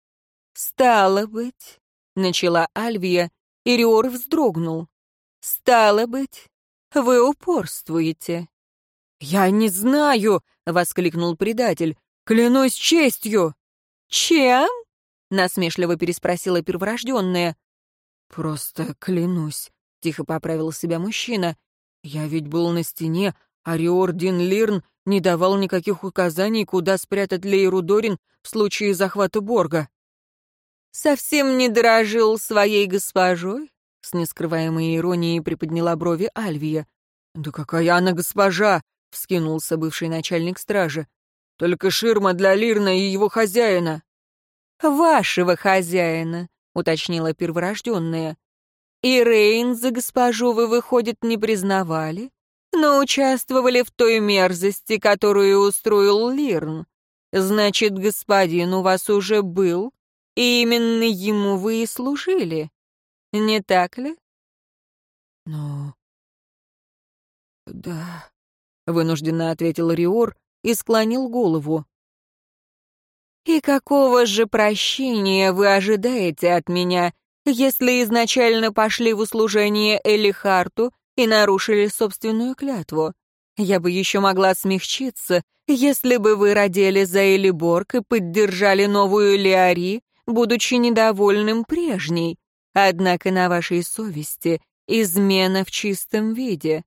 «Стало быть», — начала Альвия, и Риор вздрогнул. «Стало быть, вы упорствуете». «Я не знаю», — воскликнул предатель. «Клянусь честью». «Чем?» насмешливо переспросила перворожденная. «Просто клянусь», — тихо поправил себя мужчина. «Я ведь был на стене, а Риор Дин Лирн не давал никаких указаний, куда спрятать Лейру Дорин в случае захвата Борга». «Совсем не дорожил своей госпожой?» — с нескрываемой иронией приподняла брови Альвия. «Да какая она госпожа!» — вскинулся бывший начальник стражи. «Только ширма для Лирна и его хозяина». «Вашего хозяина», — уточнила перворожденная. «И Рейн за госпожу вы, выходит, не признавали, но участвовали в той мерзости, которую устроил Лирн. Значит, господин у вас уже был, и именно ему вы и служили. Не так ли?» «Ну, да», — вынужденно ответил Риор и склонил голову. «И какого же прощения вы ожидаете от меня, если изначально пошли в услужение Элихарту и нарушили собственную клятву? Я бы еще могла смягчиться, если бы вы родили за Элиборг и поддержали новую Леари, будучи недовольным прежней. Однако на вашей совести измена в чистом виде.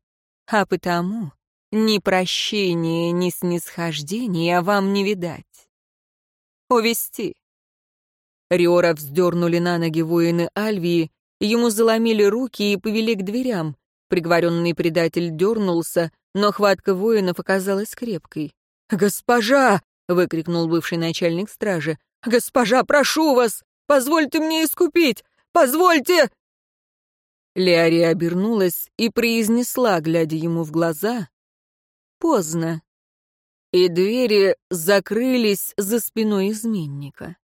А потому ни прощения, ни снисхождения вам не видать увести. Риора вздернули на ноги воины Альвии, ему заломили руки и повели к дверям. Приговоренный предатель дернулся, но хватка воинов оказалась крепкой. «Госпожа!» — выкрикнул бывший начальник стражи. «Госпожа, прошу вас! Позвольте мне искупить! Позвольте!» Леария обернулась и произнесла, глядя ему в глаза. «Поздно и двери закрылись за спиной изменника.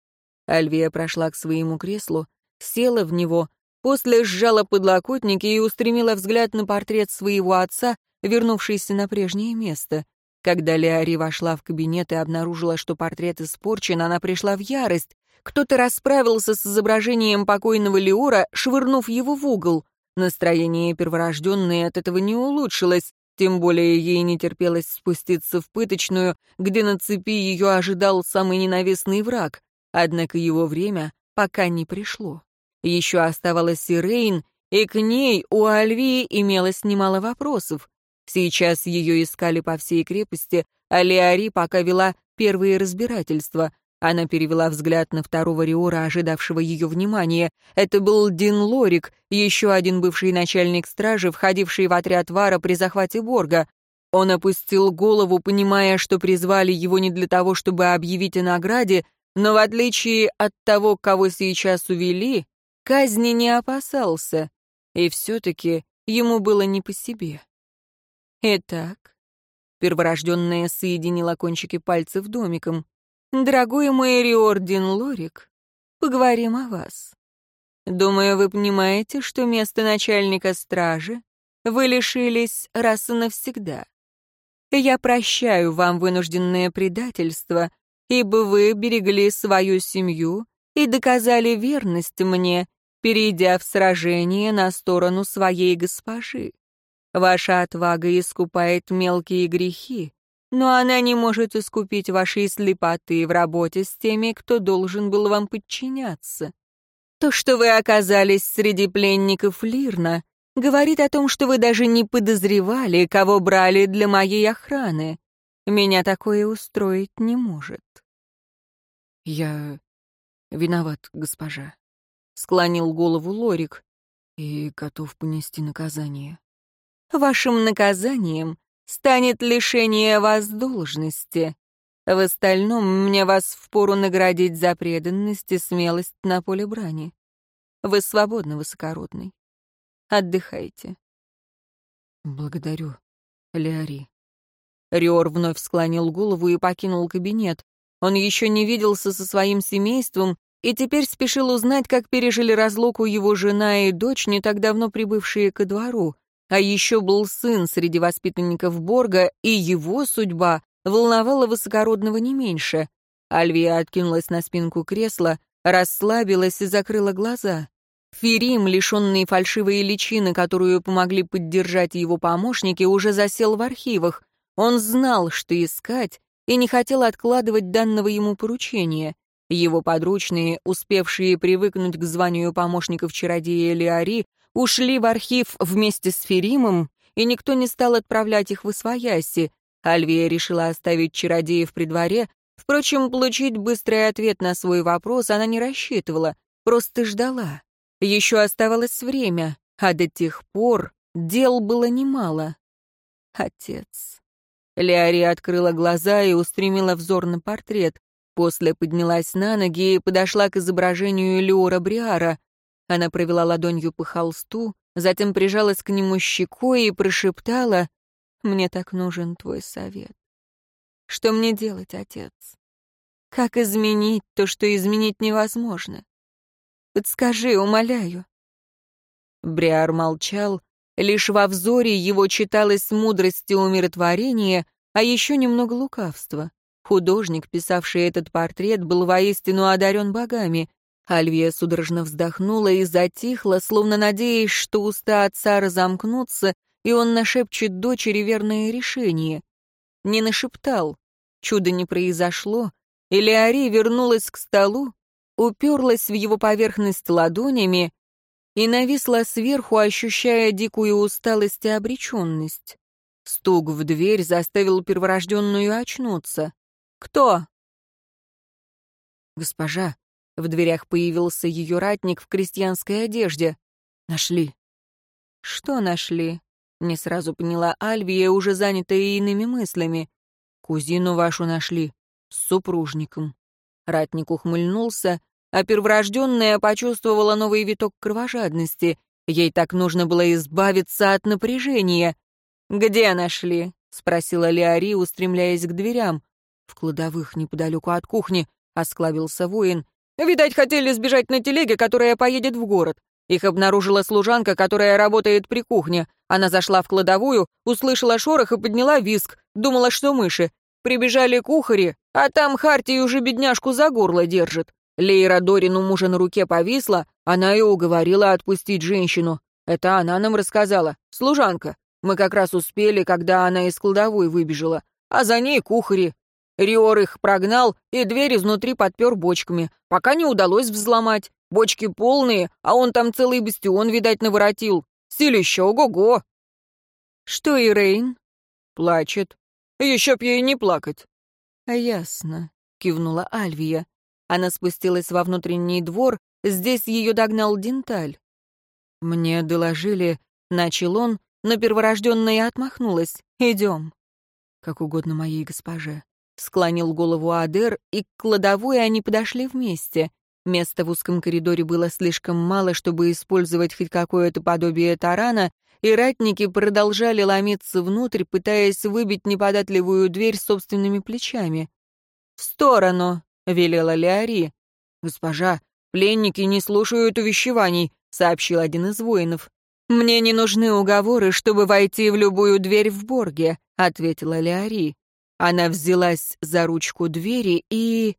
Альвия прошла к своему креслу, села в него, после сжала подлокотники и устремила взгляд на портрет своего отца, вернувшийся на прежнее место. Когда Леари вошла в кабинет и обнаружила, что портрет испорчен, она пришла в ярость. Кто-то расправился с изображением покойного Леора, швырнув его в угол. Настроение перворожденной от этого не улучшилось. Тем более ей не терпелось спуститься в пыточную, где на цепи ее ожидал самый ненавистный враг. Однако его время пока не пришло. Еще оставалась Сирейн, и к ней у Альвии имелось немало вопросов. Сейчас ее искали по всей крепости, а Леари пока вела первые разбирательства. Она перевела взгляд на второго Риора, ожидавшего ее внимания. Это был Дин Лорик, еще один бывший начальник стражи, входивший в отряд Вара при захвате Борга. Он опустил голову, понимая, что призвали его не для того, чтобы объявить о награде, но в отличие от того, кого сейчас увели, казни не опасался, и все-таки ему было не по себе. Итак, перворожденная соединила кончики пальцев домиком. «Дорогой мой Риордин Лорик, поговорим о вас. Думаю, вы понимаете, что место начальника стражи вы лишились раз и навсегда. Я прощаю вам вынужденное предательство, ибо вы берегли свою семью и доказали верность мне, перейдя в сражение на сторону своей госпожи. Ваша отвага искупает мелкие грехи, но она не может искупить вашей слепоты в работе с теми, кто должен был вам подчиняться. То, что вы оказались среди пленников Лирна, говорит о том, что вы даже не подозревали, кого брали для моей охраны. Меня такое устроить не может. Я виноват, госпожа, склонил голову Лорик и готов понести наказание. Вашим наказанием станет лишение вас должности. В остальном мне вас впору наградить за преданность и смелость на поле брани. Вы свободны, высокородный. Отдыхайте. Благодарю, Леари. Риор вновь склонил голову и покинул кабинет. Он еще не виделся со своим семейством и теперь спешил узнать, как пережили разлуку его жена и дочь, не так давно прибывшие ко двору. А еще был сын среди воспитанников Борга, и его судьба волновала высокородного не меньше. Альвия откинулась на спинку кресла, расслабилась и закрыла глаза. Ферим, лишенный фальшивой личины, которую помогли поддержать его помощники, уже засел в архивах. Он знал, что искать, и не хотел откладывать данного ему поручения. Его подручные, успевшие привыкнуть к званию помощников чародея Леари, ушли в архив вместе с Феримом, и никто не стал отправлять их в Освояси. Альвия решила оставить чародеев при дворе, впрочем, получить быстрый ответ на свой вопрос она не рассчитывала, просто ждала. Еще оставалось время, а до тех пор дел было немало. Отец. Леари открыла глаза и устремила взор на портрет. После поднялась на ноги и подошла к изображению Леора Бриара. Она провела ладонью по холсту, затем прижалась к нему щекой и прошептала, «Мне так нужен твой совет. Что мне делать, отец? Как изменить то, что изменить невозможно? Подскажи, умоляю». Бриар молчал, лишь во взоре его читалась мудрость и умиротворение, а еще немного лукавства. Художник, писавший этот портрет, был воистину одарен богами. Альвия судорожно вздохнула и затихла, словно надеясь, что уста отца разомкнутся, и он нашепчет дочери верное решение. Не нашептал. Чудо не произошло, и Леори вернулась к столу, уперлась в его поверхность ладонями и нависла сверху, ощущая дикую усталость и обреченность. Стук в дверь заставил перворожденную очнуться. «Кто?» «Госпожа», в дверях появился ее ратник в крестьянской одежде. Нашли. Что нашли? Не сразу поняла Альвия, уже занятая иными мыслями. Кузину вашу нашли. С супружником. Ратник ухмыльнулся, а перворожденная почувствовала новый виток кровожадности. Ей так нужно было избавиться от напряжения. «Где нашли?» — спросила Леари, устремляясь к дверям. «В кладовых неподалеку от кухни», — осклабился воин. Видать, хотели сбежать на телеге, которая поедет в город. Их обнаружила служанка, которая работает при кухне. Она зашла в кладовую, услышала шорох и подняла виск. Думала, что мыши. Прибежали кухари, а там Хартий уже бедняжку за горло держит. Лейра Дорину мужа на руке повисла, она и уговорила отпустить женщину. Это она нам рассказала. Служанка. Мы как раз успели, когда она из кладовой выбежала. А за ней кухари. Риор их прогнал и дверь изнутри подпер бочками, пока не удалось взломать. Бочки полные, а он там целый бастион, видать, наворотил. Силище, ого-го. Что и Рейн? Плачет. Еще б ей не плакать. Ясно, кивнула Альвия. Она спустилась во внутренний двор, здесь ее догнал Денталь. Мне доложили, начал он, но перворожденная отмахнулась. Идем. Как угодно моей госпоже. склонил голову Адер, и к кладовой они подошли вместе. Места в узком коридоре было слишком мало, чтобы использовать хоть какое-то подобие тарана, и ратники продолжали ломиться внутрь, пытаясь выбить неподатливую дверь собственными плечами. «В сторону!» — велела Леари. «Госпожа, пленники не слушают увещеваний», — сообщил один из воинов. «Мне не нужны уговоры, чтобы войти в любую дверь в Борге», — ответила Леари. Она взялась за ручку двери и...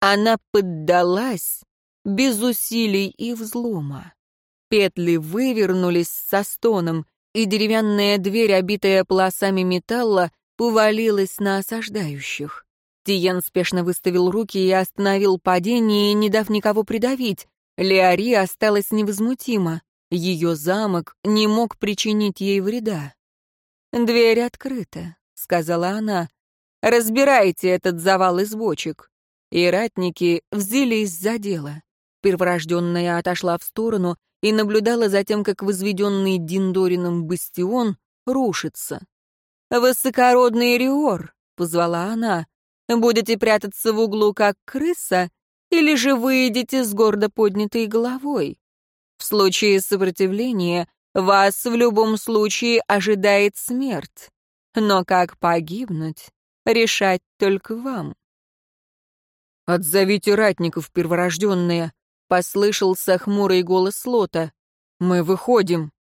Она поддалась без усилий и взлома. Петли вывернулись со стоном, и деревянная дверь, обитая полосами металла, повалилась на осаждающих. Тиен спешно выставил руки и остановил падение, не дав никого придавить. Леари осталась невозмутима. Ее замок не мог причинить ей вреда. «Дверь открыта», — сказала она. «Разбирайте этот завал из бочек». И ратники взялись за дело. Перворожденная отошла в сторону и наблюдала за тем, как возведенный Диндорином бастион рушится. «Высокородный Риор», — позвала она, Будете прятаться в углу, как крыса, или же выйдете с гордо поднятой головой? В случае сопротивления вас в любом случае ожидает смерть. Но как погибнуть, решать только вам. «Отзовите ратников, перворожденные», — послышался хмурый голос Лота. «Мы выходим».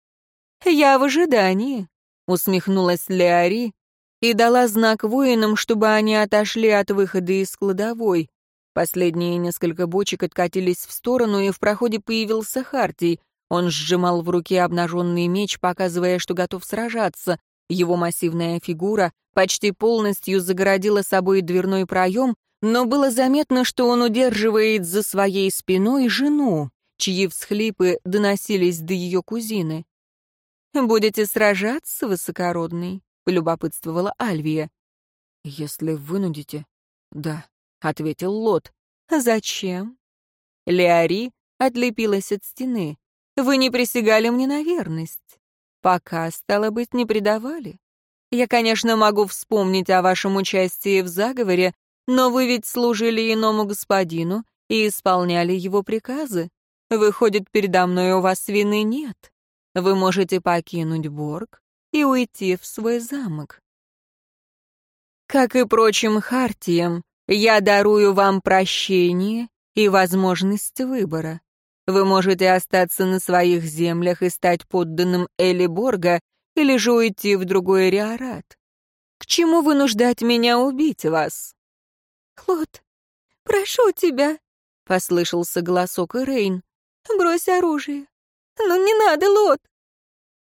«Я в ожидании», — усмехнулась Леари, и дала знак воинам, чтобы они отошли от выхода из кладовой. Последние несколько бочек откатились в сторону, и в проходе появился Хартий. Он сжимал в руке обнаженный меч, показывая, что готов сражаться. Его массивная фигура почти полностью загородила собой дверной проем, но было заметно, что он удерживает за своей спиной жену, чьи всхлипы доносились до ее кузины. «Будете сражаться, высокородный?» Полюбопытствовала Альвия. «Если вынудите...» «Да», — ответил Лот. «Зачем?» Леари отлепилась от стены. «Вы не присягали мне на верность. Пока, стало быть, не предавали. Я, конечно, могу вспомнить о вашем участии в заговоре, но вы ведь служили иному господину и исполняли его приказы. Выходит, передо мной у вас вины нет. Вы можете покинуть Борг, и уйти в свой замок. Как и прочим хартиям, я дарую вам прощение и возможность выбора. Вы можете остаться на своих землях и стать подданным Элиборга, или же уйти в другой Риорат. К чему вынуждать меня убить вас? Клод, прошу тебя, — послышался голосок Ирейн. Брось оружие. Ну не надо, Лот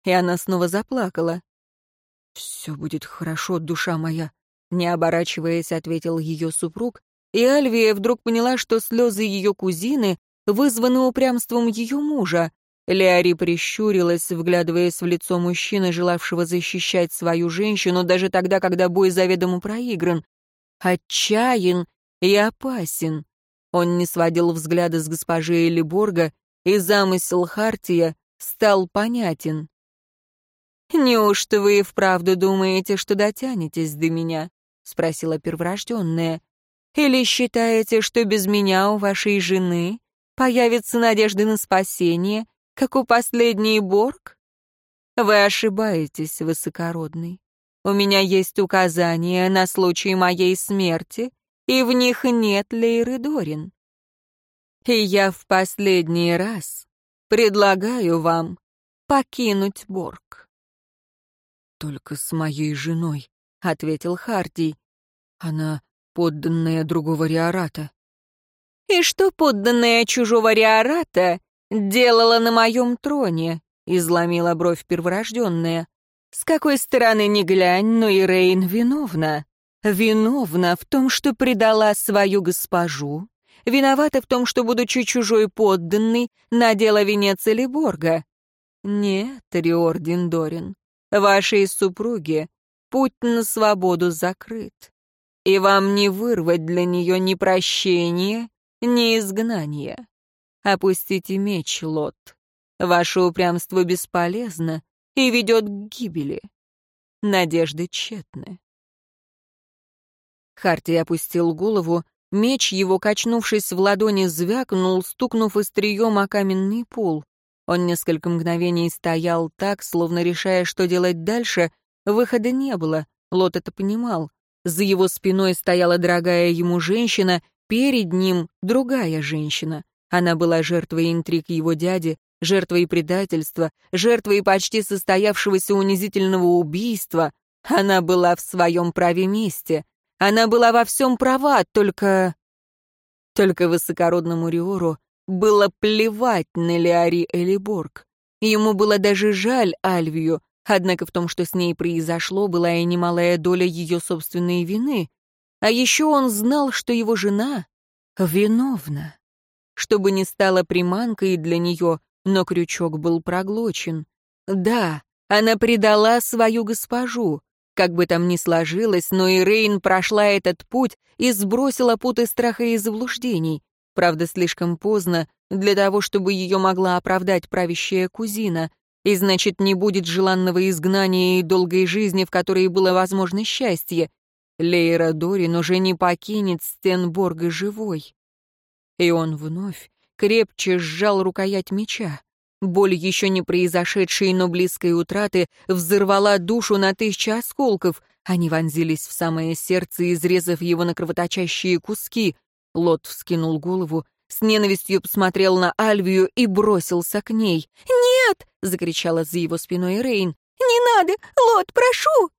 и она снова заплакала. «Все будет хорошо, душа моя», — не оборачиваясь, ответил ее супруг, и Альвия вдруг поняла, что слезы ее кузины вызваны упрямством ее мужа. Леари прищурилась, вглядываясь в лицо мужчины, желавшего защищать свою женщину, даже тогда, когда бой заведомо проигран. Отчаян и опасен. Он не сводил взгляда с госпожи Элиборга, и замысел Хартия стал понятен. «Неужто вы и вправду думаете, что дотянетесь до меня?» — спросила перворожденная. «Или считаете, что без меня у вашей жены появится надежда на спасение, как у последней Борг? Вы ошибаетесь, высокородный. У меня есть указания на случай моей смерти, и в них нет Лейры Дорин. И я в последний раз предлагаю вам покинуть Борг только с моей женой», — ответил Харди. «Она подданная другого Риората». «И что подданная чужого Риората делала на моем троне?» — изломила бровь перворожденная. «С какой стороны ни глянь, но Ирейн виновна. Виновна в том, что предала свою госпожу, виновата в том, что, будучи чужой подданной, надела венец Элиборга. Нет, Риор Диндорин, Вашей супруге путь на свободу закрыт, и вам не вырвать для нее ни прощения, ни изгнания. Опустите меч, Лот. Ваше упрямство бесполезно и ведет к гибели. Надежды тщетны. Харти опустил голову, меч его, качнувшись в ладони, звякнул, стукнув острием о каменный пол. Он несколько мгновений стоял так, словно решая, что делать дальше. Выхода не было, Лот это понимал. За его спиной стояла дорогая ему женщина, перед ним другая женщина. Она была жертвой интриг его дяди, жертвой предательства, жертвой почти состоявшегося унизительного убийства. Она была в своем праве месте. Она была во всем права, только... Только высокородному Риору было плевать на Леари Элиборг. Ему было даже жаль Альвию, Однако в том, что с ней произошло, была и немалая доля ее собственной вины. А еще он знал, что его жена виновна. Чтобы не стала приманкой для нее, но крючок был проглочен. Да, она предала свою госпожу. Как бы там ни сложилось, но Ирейн прошла этот путь и сбросила путы страха и заблуждений. Правда, слишком поздно для того, чтобы ее могла оправдать правящая кузина — и значит, не будет желанного изгнания и долгой жизни, в которой было возможно счастье. Лейра Дорин уже не покинет Стенборга живой. И он вновь крепче сжал рукоять меча. Боль еще не произошедшей, но близкой утраты взорвала душу на тысячи осколков. Они вонзились в самое сердце, изрезав его на кровоточащие куски. Лот вскинул голову, с ненавистью посмотрел на Альвию и бросился к ней. «Нет!» — закричала за его спиной Рейн. «Не надо! Лот, прошу!»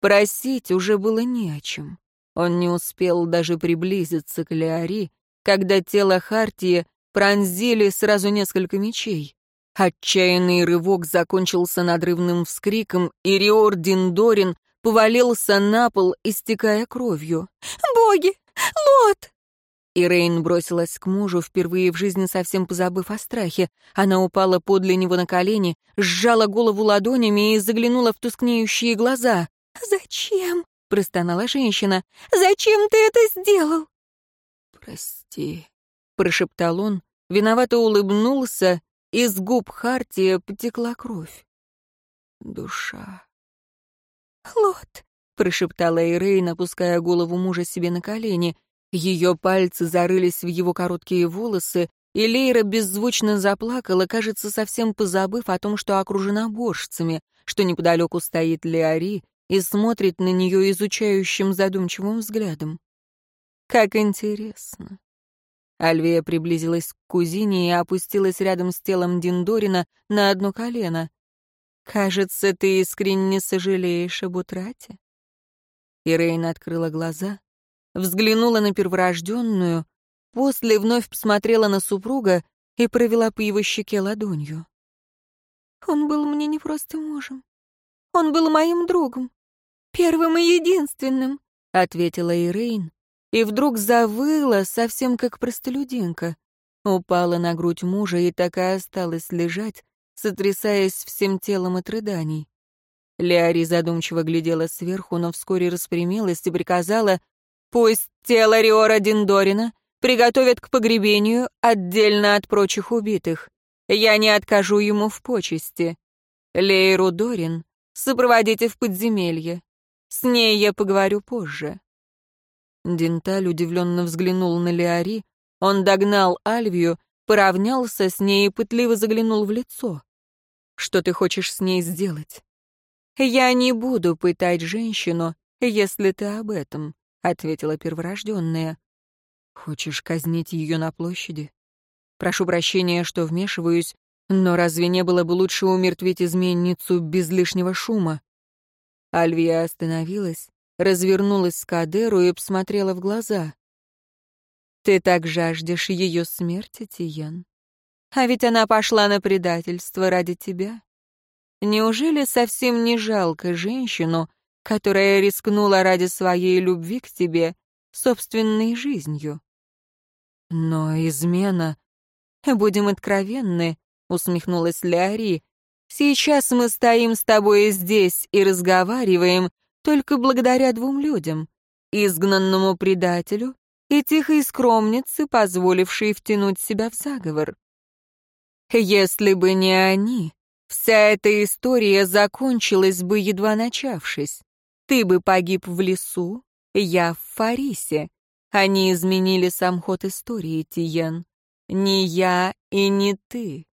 Просить уже было не о чем. Он не успел даже приблизиться к Леари, когда тело Хартии пронзили сразу несколько мечей. Отчаянный рывок закончился надрывным вскриком, и Риор Диндорин повалился на пол, истекая кровью. «Боги! Лот!» Ирейн бросилась к мужу, впервые в жизни совсем позабыв о страхе. Она упала подле него на колени, сжала голову ладонями и заглянула в тускнеющие глаза. «Зачем?» — простонала женщина. «Зачем ты это сделал?» «Прости», — прошептал он, виновато улыбнулся, и с губ Хартия потекла кровь. «Душа». «Лот», — прошептала Ирейн, опуская голову мужа себе на колени. Ее пальцы зарылись в его короткие волосы, и Лейра беззвучно заплакала, кажется, совсем позабыв о том, что окружена борщцами, что неподалеку стоит Леари и смотрит на нее изучающим задумчивым взглядом. Как интересно. Альвия приблизилась к кузине и опустилась рядом с телом Диндорина на одно колено. «Кажется, ты искренне сожалеешь об утрате?» Ирейн открыла глаза взглянула на перворожденную, после вновь посмотрела на супруга и провела по его щеке ладонью. «Он был мне не просто мужем. Он был моим другом, первым и единственным», — ответила Ирейн, и вдруг завыла, совсем как простолюдинка. Упала на грудь мужа и так и осталась лежать, сотрясаясь всем телом от рыданий. Леари задумчиво глядела сверху, но вскоре распрямилась и приказала Пусть тело Риора Диндорина приготовят к погребению отдельно от прочих убитых. Я не откажу ему в почести. Лейру Дорин сопроводите в подземелье. С ней я поговорю позже». Денталь удивленно взглянул на Леари. Он догнал Альвию, поравнялся с ней и пытливо заглянул в лицо. «Что ты хочешь с ней сделать?» «Я не буду пытать женщину, если ты об этом ответила перворожденная. Хочешь казнить ее на площади? Прошу прощения, что вмешиваюсь, но разве не было бы лучше умертвить изменницу без лишнего шума? Альвия остановилась, развернулась к Адеру и посмотрела в глаза. «Ты так жаждешь ее смерти, Тиян? А ведь она пошла на предательство ради тебя. Неужели совсем не жалко женщину, которая рискнула ради своей любви к тебе собственной жизнью. Но измена... Будем откровенны, усмехнулась Ляри. Сейчас мы стоим с тобой здесь и разговариваем только благодаря двум людям. Изгнанному предателю и тихой скромнице, позволившей втянуть себя в заговор. Если бы не они, вся эта история закончилась бы, едва начавшись. Ты бы погиб в лесу, Я в Фарисе. Они изменили сам ход истории, Тиен. Не я и не ты.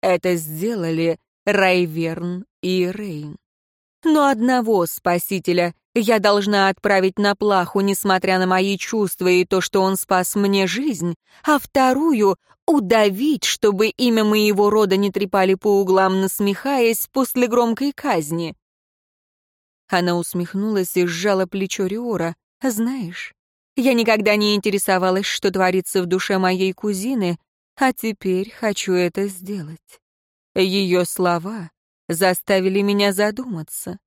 Это сделали Райверн и Рейн. Но одного спасителя я должна отправить на плаху, несмотря на мои чувства и то, что он спас мне жизнь, а вторую — удавить, чтобы имя моего рода не трепали по углам, насмехаясь после громкой казни. Она усмехнулась и сжала плечо Риора. «Знаешь, я никогда не интересовалась, что творится в душе моей кузины, а теперь хочу это сделать». Ее слова заставили меня задуматься.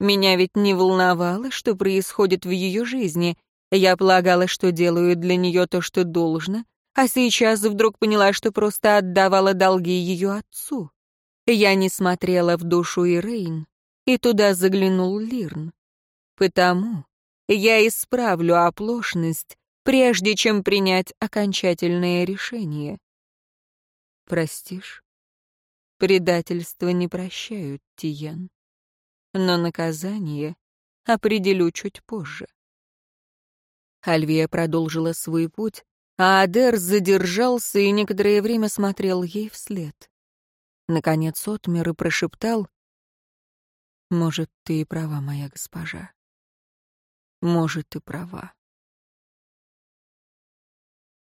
Меня ведь не волновало, что происходит в ее жизни. Я полагала, что делаю для нее то, что должно, а сейчас вдруг поняла, что просто отдавала долги ее отцу. Я не смотрела в душу Ирейн, и туда заглянул Лирн. Потому я исправлю оплошность, прежде чем принять окончательное решение. Простишь? Предательство не прощают, Тиен. Но наказание определю чуть позже. Альвия продолжила свой путь, а Адер задержался и некоторое время смотрел ей вслед. Наконец отмер и прошептал, «Может, ты и права, моя госпожа. Может, и права».